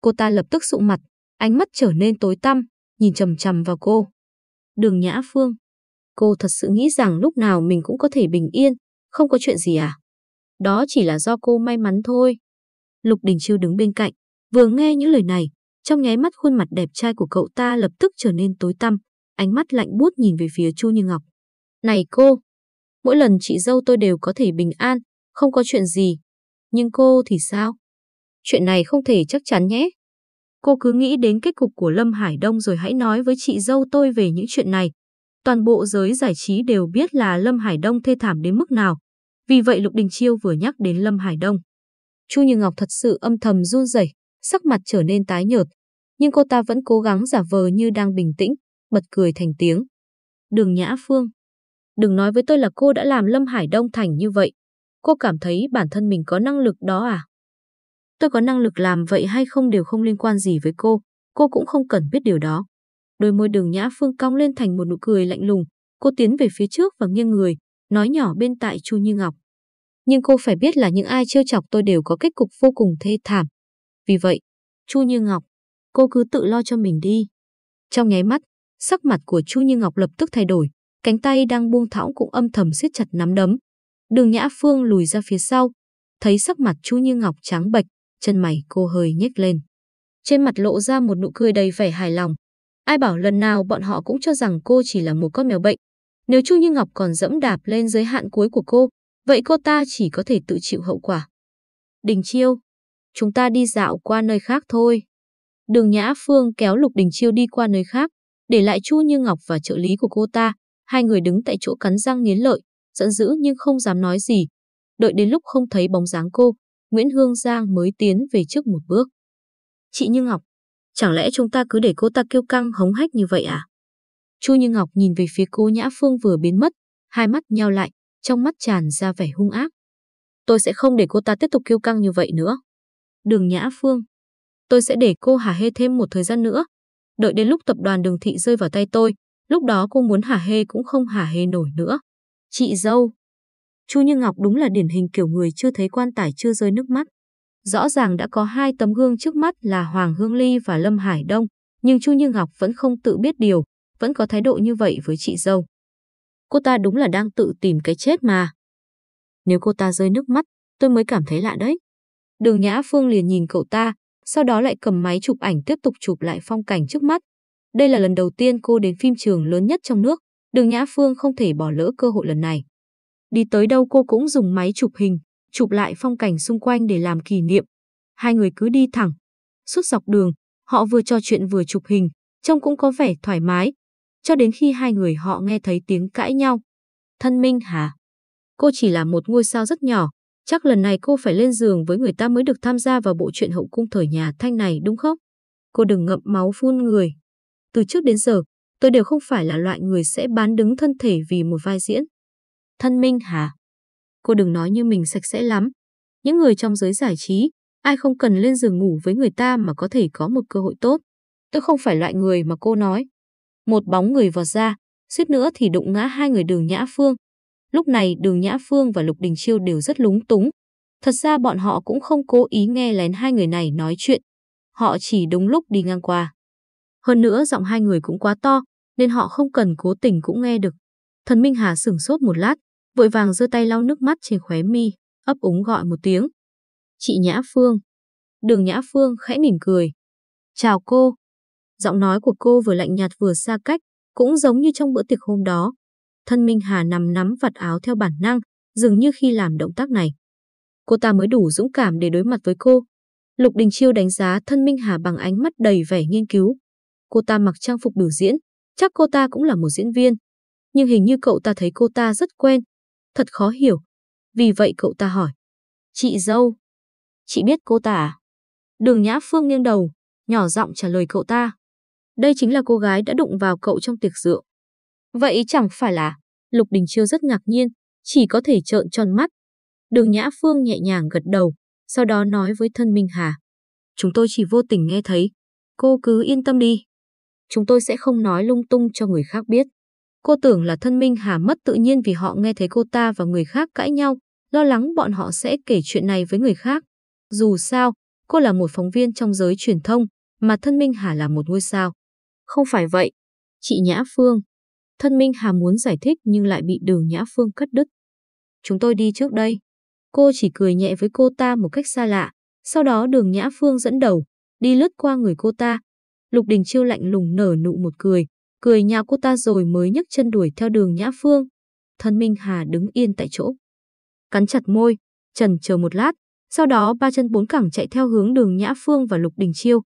Cô ta lập tức sụ mặt, ánh mắt trở nên tối tăm, nhìn chầm chầm vào cô. Đường Nhã Phương. Cô thật sự nghĩ rằng lúc nào mình cũng có thể bình yên, không có chuyện gì à? Đó chỉ là do cô may mắn thôi. Lục Đình Chiêu đứng bên cạnh, vừa nghe những lời này, trong nháy mắt khuôn mặt đẹp trai của cậu ta lập tức trở nên tối tăm, ánh mắt lạnh buốt nhìn về phía Chu Như Ngọc. Này cô, mỗi lần chị dâu tôi đều có thể bình an, không có chuyện gì. Nhưng cô thì sao? Chuyện này không thể chắc chắn nhé. Cô cứ nghĩ đến kết cục của Lâm Hải Đông rồi hãy nói với chị dâu tôi về những chuyện này. Toàn bộ giới giải trí đều biết là Lâm Hải Đông thê thảm đến mức nào. Vì vậy Lục Đình Chiêu vừa nhắc đến Lâm Hải Đông. Chu Như Ngọc thật sự âm thầm run rẩy, sắc mặt trở nên tái nhợt. Nhưng cô ta vẫn cố gắng giả vờ như đang bình tĩnh, bật cười thành tiếng. Đường Nhã Phương. Đừng nói với tôi là cô đã làm Lâm Hải Đông thành như vậy. Cô cảm thấy bản thân mình có năng lực đó à? Tôi có năng lực làm vậy hay không đều không liên quan gì với cô, cô cũng không cần biết điều đó. Đôi môi đường Nhã Phương cong lên thành một nụ cười lạnh lùng, cô tiến về phía trước và nghiêng người, nói nhỏ bên tại Chu Như Ngọc. Nhưng cô phải biết là những ai trêu chọc tôi đều có kết cục vô cùng thê thảm. Vì vậy, Chu Như Ngọc, cô cứ tự lo cho mình đi. Trong nháy mắt, sắc mặt của Chu Như Ngọc lập tức thay đổi, cánh tay đang buông thõng cũng âm thầm siết chặt nắm đấm. Đường Nhã Phương lùi ra phía sau, thấy sắc mặt Chu Như Ngọc trắng bệch, chân mày cô hơi nhếch lên. Trên mặt lộ ra một nụ cười đầy vẻ hài lòng. Ai bảo lần nào bọn họ cũng cho rằng cô chỉ là một con mèo bệnh. Nếu Chu Như Ngọc còn dẫm đạp lên giới hạn cuối của cô, vậy cô ta chỉ có thể tự chịu hậu quả. Đình Chiêu, chúng ta đi dạo qua nơi khác thôi. Đường Nhã Phương kéo Lục Đình Chiêu đi qua nơi khác, để lại Chu Như Ngọc và trợ lý của cô ta. Hai người đứng tại chỗ cắn răng nghiến lợi, giận dữ nhưng không dám nói gì. Đợi đến lúc không thấy bóng dáng cô, Nguyễn Hương Giang mới tiến về trước một bước. Chị Như Ngọc, chẳng lẽ chúng ta cứ để cô ta kêu căng hống hách như vậy à? Chu Như Ngọc nhìn về phía cô Nhã Phương vừa biến mất, hai mắt nheo lại, trong mắt tràn ra vẻ hung ác. Tôi sẽ không để cô ta tiếp tục kêu căng như vậy nữa. Đường Nhã Phương, tôi sẽ để cô hả hê thêm một thời gian nữa. Đợi đến lúc tập đoàn đường thị rơi vào tay tôi, lúc đó cô muốn hả hê cũng không hả hê nổi nữa. Chị dâu. Chu Như Ngọc đúng là điển hình kiểu người chưa thấy quan tài chưa rơi nước mắt. Rõ ràng đã có hai tấm gương trước mắt là Hoàng Hương Ly và Lâm Hải Đông, nhưng Chu Như Ngọc vẫn không tự biết điều, vẫn có thái độ như vậy với chị dâu. Cô ta đúng là đang tự tìm cái chết mà. Nếu cô ta rơi nước mắt, tôi mới cảm thấy lạ đấy. Đường Nhã Phương liền nhìn cậu ta, sau đó lại cầm máy chụp ảnh tiếp tục chụp lại phong cảnh trước mắt. Đây là lần đầu tiên cô đến phim trường lớn nhất trong nước, đường Nhã Phương không thể bỏ lỡ cơ hội lần này. Đi tới đâu cô cũng dùng máy chụp hình, chụp lại phong cảnh xung quanh để làm kỷ niệm. Hai người cứ đi thẳng. Suốt dọc đường, họ vừa trò chuyện vừa chụp hình, trông cũng có vẻ thoải mái. Cho đến khi hai người họ nghe thấy tiếng cãi nhau. Thân Minh hả? Cô chỉ là một ngôi sao rất nhỏ, chắc lần này cô phải lên giường với người ta mới được tham gia vào bộ truyện hậu cung thời nhà Thanh này đúng không? Cô đừng ngậm máu phun người. Từ trước đến giờ, tôi đều không phải là loại người sẽ bán đứng thân thể vì một vai diễn. Thân Minh hả? Cô đừng nói như mình sạch sẽ lắm. Những người trong giới giải trí, ai không cần lên giường ngủ với người ta mà có thể có một cơ hội tốt. Tôi không phải loại người mà cô nói. Một bóng người vọt ra, suýt nữa thì đụng ngã hai người đường Nhã Phương. Lúc này đường Nhã Phương và Lục Đình Chiêu đều rất lúng túng. Thật ra bọn họ cũng không cố ý nghe lén hai người này nói chuyện. Họ chỉ đúng lúc đi ngang qua. Hơn nữa giọng hai người cũng quá to, nên họ không cần cố tình cũng nghe được. Thần Minh Hà sửng sốt một lát, vội vàng giơ tay lau nước mắt trên khóe mi, ấp úng gọi một tiếng. Chị Nhã Phương. Đường Nhã Phương khẽ mỉm cười. Chào cô. Giọng nói của cô vừa lạnh nhạt vừa xa cách, cũng giống như trong bữa tiệc hôm đó. Thân Minh Hà nằm nắm vặt áo theo bản năng, dường như khi làm động tác này. Cô ta mới đủ dũng cảm để đối mặt với cô. Lục Đình Chiêu đánh giá thân Minh Hà bằng ánh mắt đầy vẻ nghiên cứu. Cô ta mặc trang phục biểu diễn, chắc cô ta cũng là một diễn viên. Nhưng hình như cậu ta thấy cô ta rất quen, thật khó hiểu. Vì vậy cậu ta hỏi. Chị dâu. Chị biết cô ta à? Đường Nhã Phương nghiêng đầu, nhỏ giọng trả lời cậu ta. Đây chính là cô gái đã đụng vào cậu trong tiệc rượu. Vậy chẳng phải là, Lục Đình Chiêu rất ngạc nhiên, chỉ có thể trợn tròn mắt. Đường Nhã Phương nhẹ nhàng gật đầu, sau đó nói với thân Minh Hà. Chúng tôi chỉ vô tình nghe thấy, cô cứ yên tâm đi. Chúng tôi sẽ không nói lung tung cho người khác biết. Cô tưởng là thân Minh Hà mất tự nhiên vì họ nghe thấy cô ta và người khác cãi nhau, lo lắng bọn họ sẽ kể chuyện này với người khác. Dù sao, cô là một phóng viên trong giới truyền thông, mà thân Minh Hà là một ngôi sao. Không phải vậy. Chị Nhã Phương. Thân Minh Hà muốn giải thích nhưng lại bị đường Nhã Phương cắt đứt. Chúng tôi đi trước đây. Cô chỉ cười nhẹ với cô ta một cách xa lạ. Sau đó đường Nhã Phương dẫn đầu, đi lướt qua người cô ta. Lục Đình Chiêu lạnh lùng nở nụ một cười, cười nhạo cô ta rồi mới nhấc chân đuổi theo đường Nhã Phương. Thân Minh Hà đứng yên tại chỗ. Cắn chặt môi, trần chờ một lát, sau đó ba chân bốn cẳng chạy theo hướng đường Nhã Phương và Lục Đình Chiêu.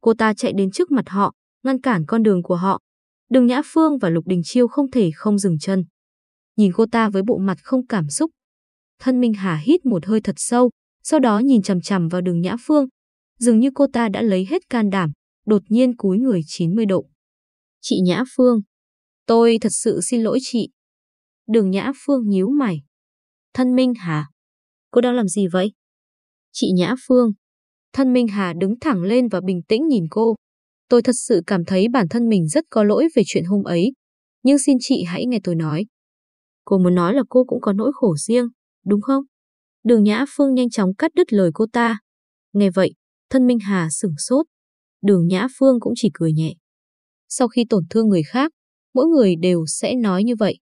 Cô ta chạy đến trước mặt họ, ngăn cản con đường của họ. Đường Nhã Phương và Lục Đình Chiêu không thể không dừng chân. Nhìn cô ta với bộ mặt không cảm xúc. Thân Minh Hà hít một hơi thật sâu, sau đó nhìn chằm chằm vào đường Nhã Phương. Dường như cô ta đã lấy hết can đảm, đột nhiên cúi người 90 độ. Chị Nhã Phương, tôi thật sự xin lỗi chị. Đường Nhã Phương nhíu mày. Thân Minh Hà, cô đang làm gì vậy? Chị Nhã Phương. Thân Minh Hà đứng thẳng lên và bình tĩnh nhìn cô. Tôi thật sự cảm thấy bản thân mình rất có lỗi về chuyện hôm ấy. Nhưng xin chị hãy nghe tôi nói. Cô muốn nói là cô cũng có nỗi khổ riêng, đúng không? Đường Nhã Phương nhanh chóng cắt đứt lời cô ta. Nghe vậy, thân Minh Hà sửng sốt. Đường Nhã Phương cũng chỉ cười nhẹ. Sau khi tổn thương người khác, mỗi người đều sẽ nói như vậy.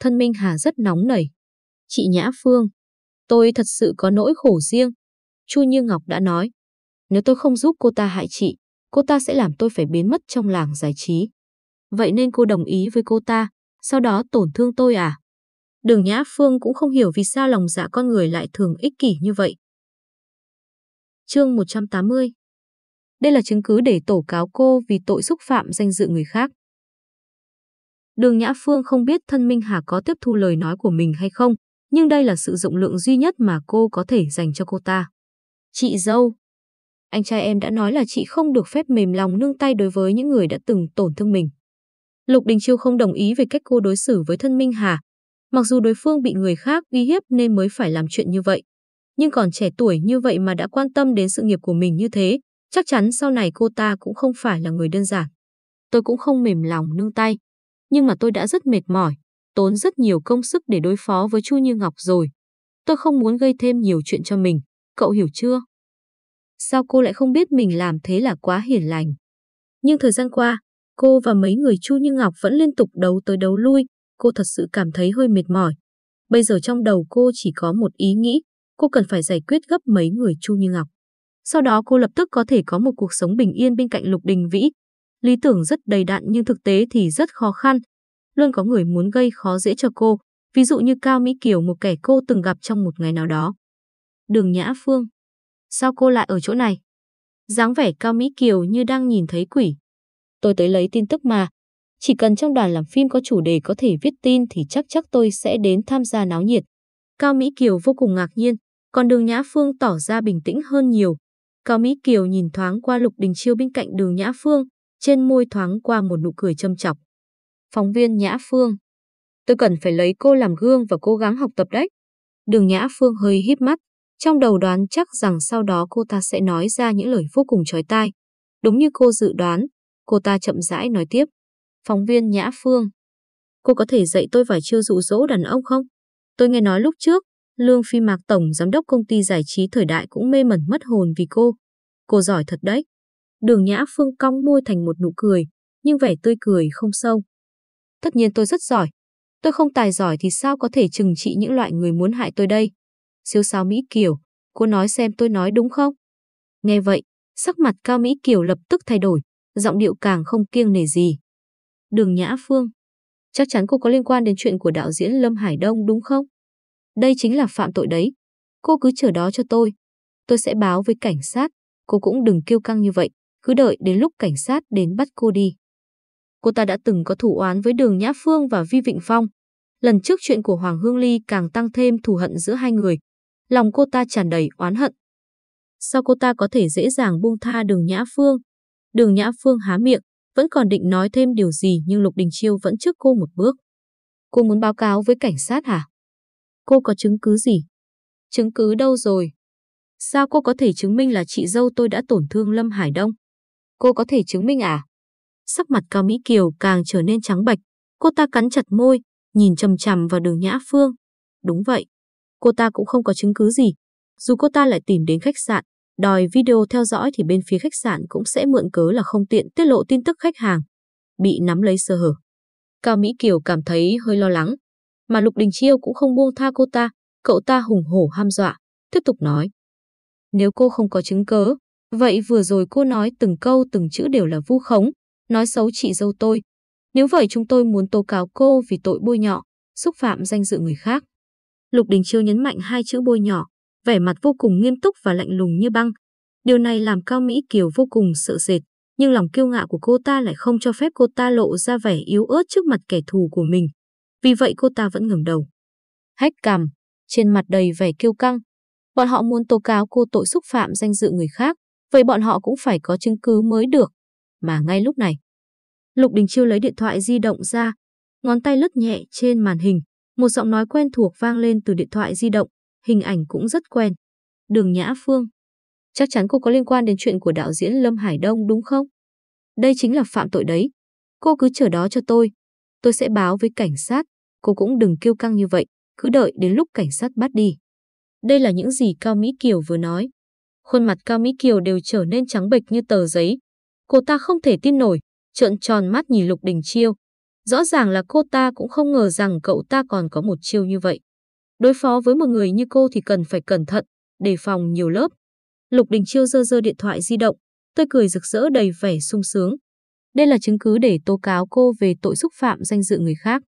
Thân Minh Hà rất nóng nảy. Chị Nhã Phương, tôi thật sự có nỗi khổ riêng. Chu Như Ngọc đã nói, nếu tôi không giúp cô ta hại chị, cô ta sẽ làm tôi phải biến mất trong làng giải trí. Vậy nên cô đồng ý với cô ta, sau đó tổn thương tôi à? Đường Nhã Phương cũng không hiểu vì sao lòng dạ con người lại thường ích kỷ như vậy. Chương 180 đây là chứng cứ để tổ cáo cô vì tội xúc phạm danh dự người khác. Đường Nhã Phương không biết thân Minh Hà có tiếp thu lời nói của mình hay không, nhưng đây là sự rộng lượng duy nhất mà cô có thể dành cho cô ta. Chị dâu. Anh trai em đã nói là chị không được phép mềm lòng nương tay đối với những người đã từng tổn thương mình. Lục Đình Chiêu không đồng ý về cách cô đối xử với thân Minh Hà. Mặc dù đối phương bị người khác uy hiếp nên mới phải làm chuyện như vậy. Nhưng còn trẻ tuổi như vậy mà đã quan tâm đến sự nghiệp của mình như thế, chắc chắn sau này cô ta cũng không phải là người đơn giản. Tôi cũng không mềm lòng nương tay. Nhưng mà tôi đã rất mệt mỏi, tốn rất nhiều công sức để đối phó với Chu Như Ngọc rồi. Tôi không muốn gây thêm nhiều chuyện cho mình, cậu hiểu chưa? Sao cô lại không biết mình làm thế là quá hiền lành? Nhưng thời gian qua, cô và mấy người Chu Như Ngọc vẫn liên tục đấu tới đấu lui, cô thật sự cảm thấy hơi mệt mỏi. Bây giờ trong đầu cô chỉ có một ý nghĩ, cô cần phải giải quyết gấp mấy người Chu Như Ngọc. Sau đó cô lập tức có thể có một cuộc sống bình yên bên cạnh Lục Đình Vĩ. Lý tưởng rất đầy đặn nhưng thực tế thì rất khó khăn. Luôn có người muốn gây khó dễ cho cô, ví dụ như Cao Mỹ Kiều một kẻ cô từng gặp trong một ngày nào đó. Đường Nhã Phương. Sao cô lại ở chỗ này? dáng vẻ Cao Mỹ Kiều như đang nhìn thấy quỷ. Tôi tới lấy tin tức mà. Chỉ cần trong đoàn làm phim có chủ đề có thể viết tin thì chắc chắc tôi sẽ đến tham gia náo nhiệt. Cao Mỹ Kiều vô cùng ngạc nhiên, còn đường Nhã Phương tỏ ra bình tĩnh hơn nhiều. Cao Mỹ Kiều nhìn thoáng qua Lục Đình Chiêu bên cạnh đường Nhã Phương, trên môi thoáng qua một nụ cười châm chọc. Phóng viên Nhã Phương. Tôi cần phải lấy cô làm gương và cố gắng học tập đấy. Đường Nhã Phương hơi híp mắt, trong đầu đoán chắc rằng sau đó cô ta sẽ nói ra những lời vô cùng trói tai. Đúng như cô dự đoán, cô ta chậm rãi nói tiếp. Phóng viên Nhã Phương. Cô có thể dạy tôi vài chiêu dụ dỗ đàn ông không? Tôi nghe nói lúc trước, Lương Phi Mạc Tổng Giám đốc công ty giải trí thời đại cũng mê mẩn mất hồn vì cô. Cô giỏi thật đấy. Đường Nhã Phương cong môi thành một nụ cười, nhưng vẻ tươi cười không sâu. Tất nhiên tôi rất giỏi. Tôi không tài giỏi thì sao có thể trừng trị những loại người muốn hại tôi đây? Siêu sao Mỹ Kiều, cô nói xem tôi nói đúng không? Nghe vậy, sắc mặt Cao Mỹ Kiều lập tức thay đổi, giọng điệu càng không kiêng nể gì. Đường Nhã Phương, chắc chắn cô có liên quan đến chuyện của đạo diễn Lâm Hải Đông đúng không? Đây chính là phạm tội đấy. Cô cứ chờ đó cho tôi. Tôi sẽ báo với cảnh sát. Cô cũng đừng kêu căng như vậy. Cứ đợi đến lúc cảnh sát đến bắt cô đi. Cô ta đã từng có thủ oán với Đường Nhã Phương và Vi Vịnh Phong. Lần trước chuyện của Hoàng Hương Ly càng tăng thêm thù hận giữa hai người. Lòng cô ta tràn đầy oán hận. Sao cô ta có thể dễ dàng buông tha đường Nhã Phương? Đường Nhã Phương há miệng, vẫn còn định nói thêm điều gì nhưng Lục Đình Chiêu vẫn trước cô một bước. Cô muốn báo cáo với cảnh sát hả? Cô có chứng cứ gì? Chứng cứ đâu rồi? Sao cô có thể chứng minh là chị dâu tôi đã tổn thương Lâm Hải Đông? Cô có thể chứng minh à? Sắc mặt Cao Mỹ Kiều càng trở nên trắng bạch. Cô ta cắn chặt môi, nhìn chầm chằm vào đường Nhã Phương. Đúng vậy, cô ta cũng không có chứng cứ gì. Dù cô ta lại tìm đến khách sạn, đòi video theo dõi thì bên phía khách sạn cũng sẽ mượn cớ là không tiện tiết lộ tin tức khách hàng, bị nắm lấy sơ hở. Cao Mỹ Kiều cảm thấy hơi lo lắng, mà Lục Đình Chiêu cũng không buông tha cô ta, cậu ta hùng hổ ham dọa, tiếp tục nói. Nếu cô không có chứng cớ, vậy vừa rồi cô nói từng câu từng chữ đều là vu khống, nói xấu chị dâu tôi. Nếu vậy chúng tôi muốn tố cáo cô vì tội bôi nhọ, xúc phạm danh dự người khác. Lục Đình Chiêu nhấn mạnh hai chữ bôi nhọ, vẻ mặt vô cùng nghiêm túc và lạnh lùng như băng. Điều này làm Cao Mỹ Kiều vô cùng sợ sệt, nhưng lòng kiêu ngạo của cô ta lại không cho phép cô ta lộ ra vẻ yếu ớt trước mặt kẻ thù của mình. Vì vậy cô ta vẫn ngẩng đầu. Hách cằm, trên mặt đầy vẻ kiêu căng. Bọn họ muốn tố cáo cô tội xúc phạm danh dự người khác, vậy bọn họ cũng phải có chứng cứ mới được. Mà ngay lúc này, Lục Đình Chiêu lấy điện thoại di động ra, ngón tay lướt nhẹ trên màn hình, một giọng nói quen thuộc vang lên từ điện thoại di động, hình ảnh cũng rất quen. Đường Nhã Phương. Chắc chắn cô có liên quan đến chuyện của đạo diễn Lâm Hải Đông đúng không? Đây chính là phạm tội đấy. Cô cứ chờ đó cho tôi. Tôi sẽ báo với cảnh sát. Cô cũng đừng kêu căng như vậy. Cứ đợi đến lúc cảnh sát bắt đi. Đây là những gì Cao Mỹ Kiều vừa nói. Khuôn mặt Cao Mỹ Kiều đều trở nên trắng bệch như tờ giấy. Cô ta không thể tin nổi, trợn tròn mắt nhìn Lục Đình Chiêu. Rõ ràng là cô ta cũng không ngờ rằng cậu ta còn có một chiêu như vậy. Đối phó với một người như cô thì cần phải cẩn thận, đề phòng nhiều lớp. Lục Đình Chiêu giơ giơ điện thoại di động, tươi cười rực rỡ đầy vẻ sung sướng. Đây là chứng cứ để tố cáo cô về tội xúc phạm danh dự người khác.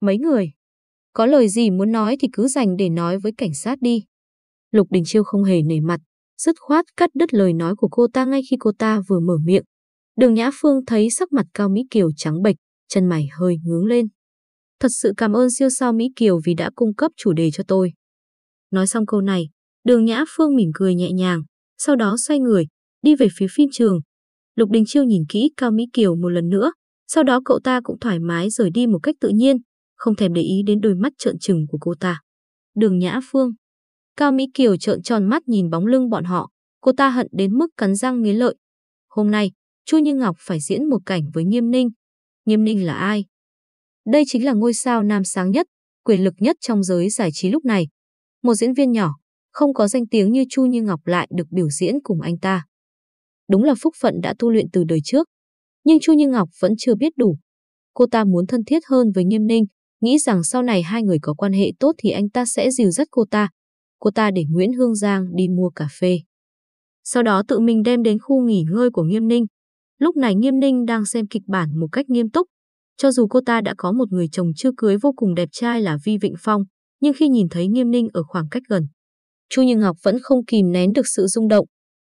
Mấy người, có lời gì muốn nói thì cứ dành để nói với cảnh sát đi. Lục Đình Chiêu không hề nể mặt, dứt khoát cắt đứt lời nói của cô ta ngay khi cô ta vừa mở miệng. Đường Nhã Phương thấy sắc mặt Cao Mỹ Kiều trắng bệch, chân mày hơi ngướng lên. Thật sự cảm ơn siêu sao Mỹ Kiều vì đã cung cấp chủ đề cho tôi. Nói xong câu này, đường Nhã Phương mỉm cười nhẹ nhàng, sau đó xoay người, đi về phía phim trường. Lục Đình Chiêu nhìn kỹ Cao Mỹ Kiều một lần nữa, sau đó cậu ta cũng thoải mái rời đi một cách tự nhiên, không thèm để ý đến đôi mắt trợn trừng của cô ta. Đường Nhã Phương. Cao Mỹ Kiều trợn tròn mắt nhìn bóng lưng bọn họ, cô ta hận đến mức cắn răng nghiến lợi. Hôm nay, Chu Như Ngọc phải diễn một cảnh với Nghiêm Ninh. Nghiêm Ninh là ai? Đây chính là ngôi sao nam sáng nhất, quyền lực nhất trong giới giải trí lúc này. Một diễn viên nhỏ, không có danh tiếng như Chu Như Ngọc lại được biểu diễn cùng anh ta. Đúng là phúc phận đã tu luyện từ đời trước. Nhưng Chu Như Ngọc vẫn chưa biết đủ. Cô ta muốn thân thiết hơn với Nghiêm Ninh, nghĩ rằng sau này hai người có quan hệ tốt thì anh ta sẽ dìu dắt cô ta. Cô ta để Nguyễn Hương Giang đi mua cà phê. Sau đó tự mình đem đến khu nghỉ ngơi của Nghiêm Ninh. Lúc này Nghiêm Ninh đang xem kịch bản một cách nghiêm túc. Cho dù cô ta đã có một người chồng chưa cưới vô cùng đẹp trai là Vi Vịnh Phong, nhưng khi nhìn thấy Nghiêm Ninh ở khoảng cách gần, Chu Như Ngọc vẫn không kìm nén được sự rung động.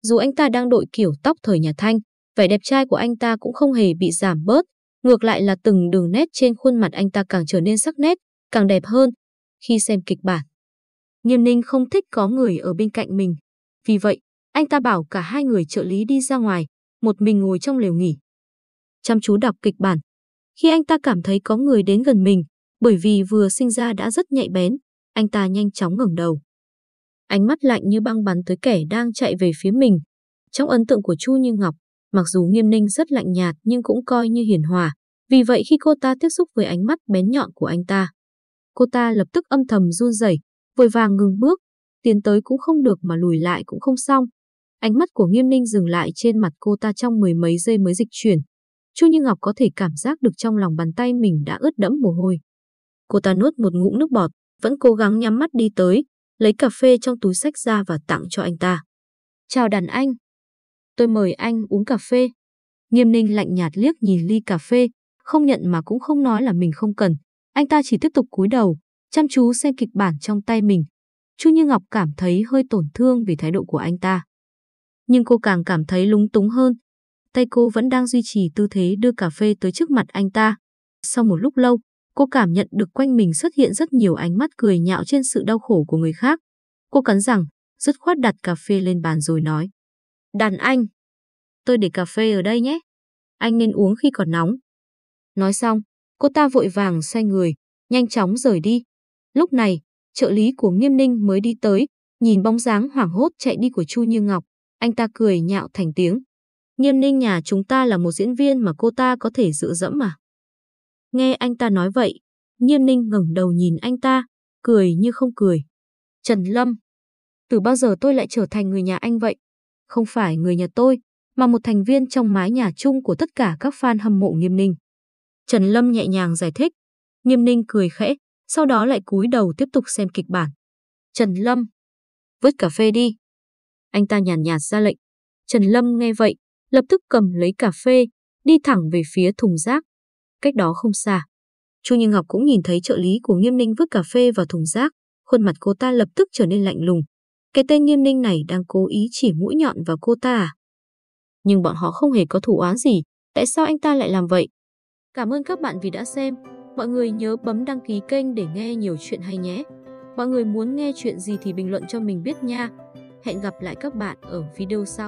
Dù anh ta đang đội kiểu tóc thời nhà Thanh, vẻ đẹp trai của anh ta cũng không hề bị giảm bớt, ngược lại là từng đường nét trên khuôn mặt anh ta càng trở nên sắc nét, càng đẹp hơn. Khi xem kịch bản, Nghiêm Ninh không thích có người ở bên cạnh mình. Vì vậy, anh ta bảo cả hai người trợ lý đi ra ngoài, một mình ngồi trong lều nghỉ. Chăm chú đọc kịch bản. Khi anh ta cảm thấy có người đến gần mình, bởi vì vừa sinh ra đã rất nhạy bén, anh ta nhanh chóng ngẩng đầu. Ánh mắt lạnh như băng bắn tới kẻ đang chạy về phía mình. Trong ấn tượng của Chu Như Ngọc, mặc dù nghiêm ninh rất lạnh nhạt nhưng cũng coi như hiền hòa. Vì vậy khi cô ta tiếp xúc với ánh mắt bén nhọn của anh ta, cô ta lập tức âm thầm run rẩy, vội vàng ngừng bước, tiến tới cũng không được mà lùi lại cũng không xong. Ánh mắt của nghiêm ninh dừng lại trên mặt cô ta trong mười mấy giây mới dịch chuyển. Chu Như Ngọc có thể cảm giác được trong lòng bàn tay mình đã ướt đẫm mồ hôi. Cô ta nuốt một ngụm nước bọt, vẫn cố gắng nhắm mắt đi tới, lấy cà phê trong túi sách ra và tặng cho anh ta. Chào đàn anh. Tôi mời anh uống cà phê. Nghiêm ninh lạnh nhạt liếc nhìn ly cà phê, không nhận mà cũng không nói là mình không cần. Anh ta chỉ tiếp tục cúi đầu, chăm chú xem kịch bản trong tay mình. Chu Như Ngọc cảm thấy hơi tổn thương vì thái độ của anh ta. Nhưng cô càng cảm thấy lúng túng hơn. Tay cô vẫn đang duy trì tư thế đưa cà phê tới trước mặt anh ta. Sau một lúc lâu, Cô cảm nhận được quanh mình xuất hiện rất nhiều ánh mắt cười nhạo trên sự đau khổ của người khác. Cô cắn rằng, dứt khoát đặt cà phê lên bàn rồi nói. Đàn anh, tôi để cà phê ở đây nhé. Anh nên uống khi còn nóng. Nói xong, cô ta vội vàng xoay người, nhanh chóng rời đi. Lúc này, trợ lý của Nghiêm Ninh mới đi tới, nhìn bóng dáng hoảng hốt chạy đi của Chu Như Ngọc. Anh ta cười nhạo thành tiếng. Nghiêm Ninh nhà chúng ta là một diễn viên mà cô ta có thể dựa dẫm mà. Nghe anh ta nói vậy, Nghiêm Ninh ngẩng đầu nhìn anh ta, cười như không cười. Trần Lâm, từ bao giờ tôi lại trở thành người nhà anh vậy? Không phải người nhà tôi, mà một thành viên trong mái nhà chung của tất cả các fan hâm mộ Nghiêm Ninh. Trần Lâm nhẹ nhàng giải thích. Nghiêm Ninh cười khẽ, sau đó lại cúi đầu tiếp tục xem kịch bản. Trần Lâm, vứt cà phê đi. Anh ta nhàn nhạt ra lệnh. Trần Lâm nghe vậy, lập tức cầm lấy cà phê, đi thẳng về phía thùng rác. Cách đó không xa. Chu Như Ngọc cũng nhìn thấy trợ lý của Nghiêm Ninh vứt cà phê vào thùng rác, khuôn mặt cô ta lập tức trở nên lạnh lùng. Cái tên Nghiêm Ninh này đang cố ý chỉ mũi nhọn vào cô ta à? Nhưng bọn họ không hề có thủ án gì, tại sao anh ta lại làm vậy? Cảm ơn các bạn vì đã xem. Mọi người nhớ bấm đăng ký kênh để nghe nhiều chuyện hay nhé. Mọi người muốn nghe chuyện gì thì bình luận cho mình biết nha. Hẹn gặp lại các bạn ở video sau.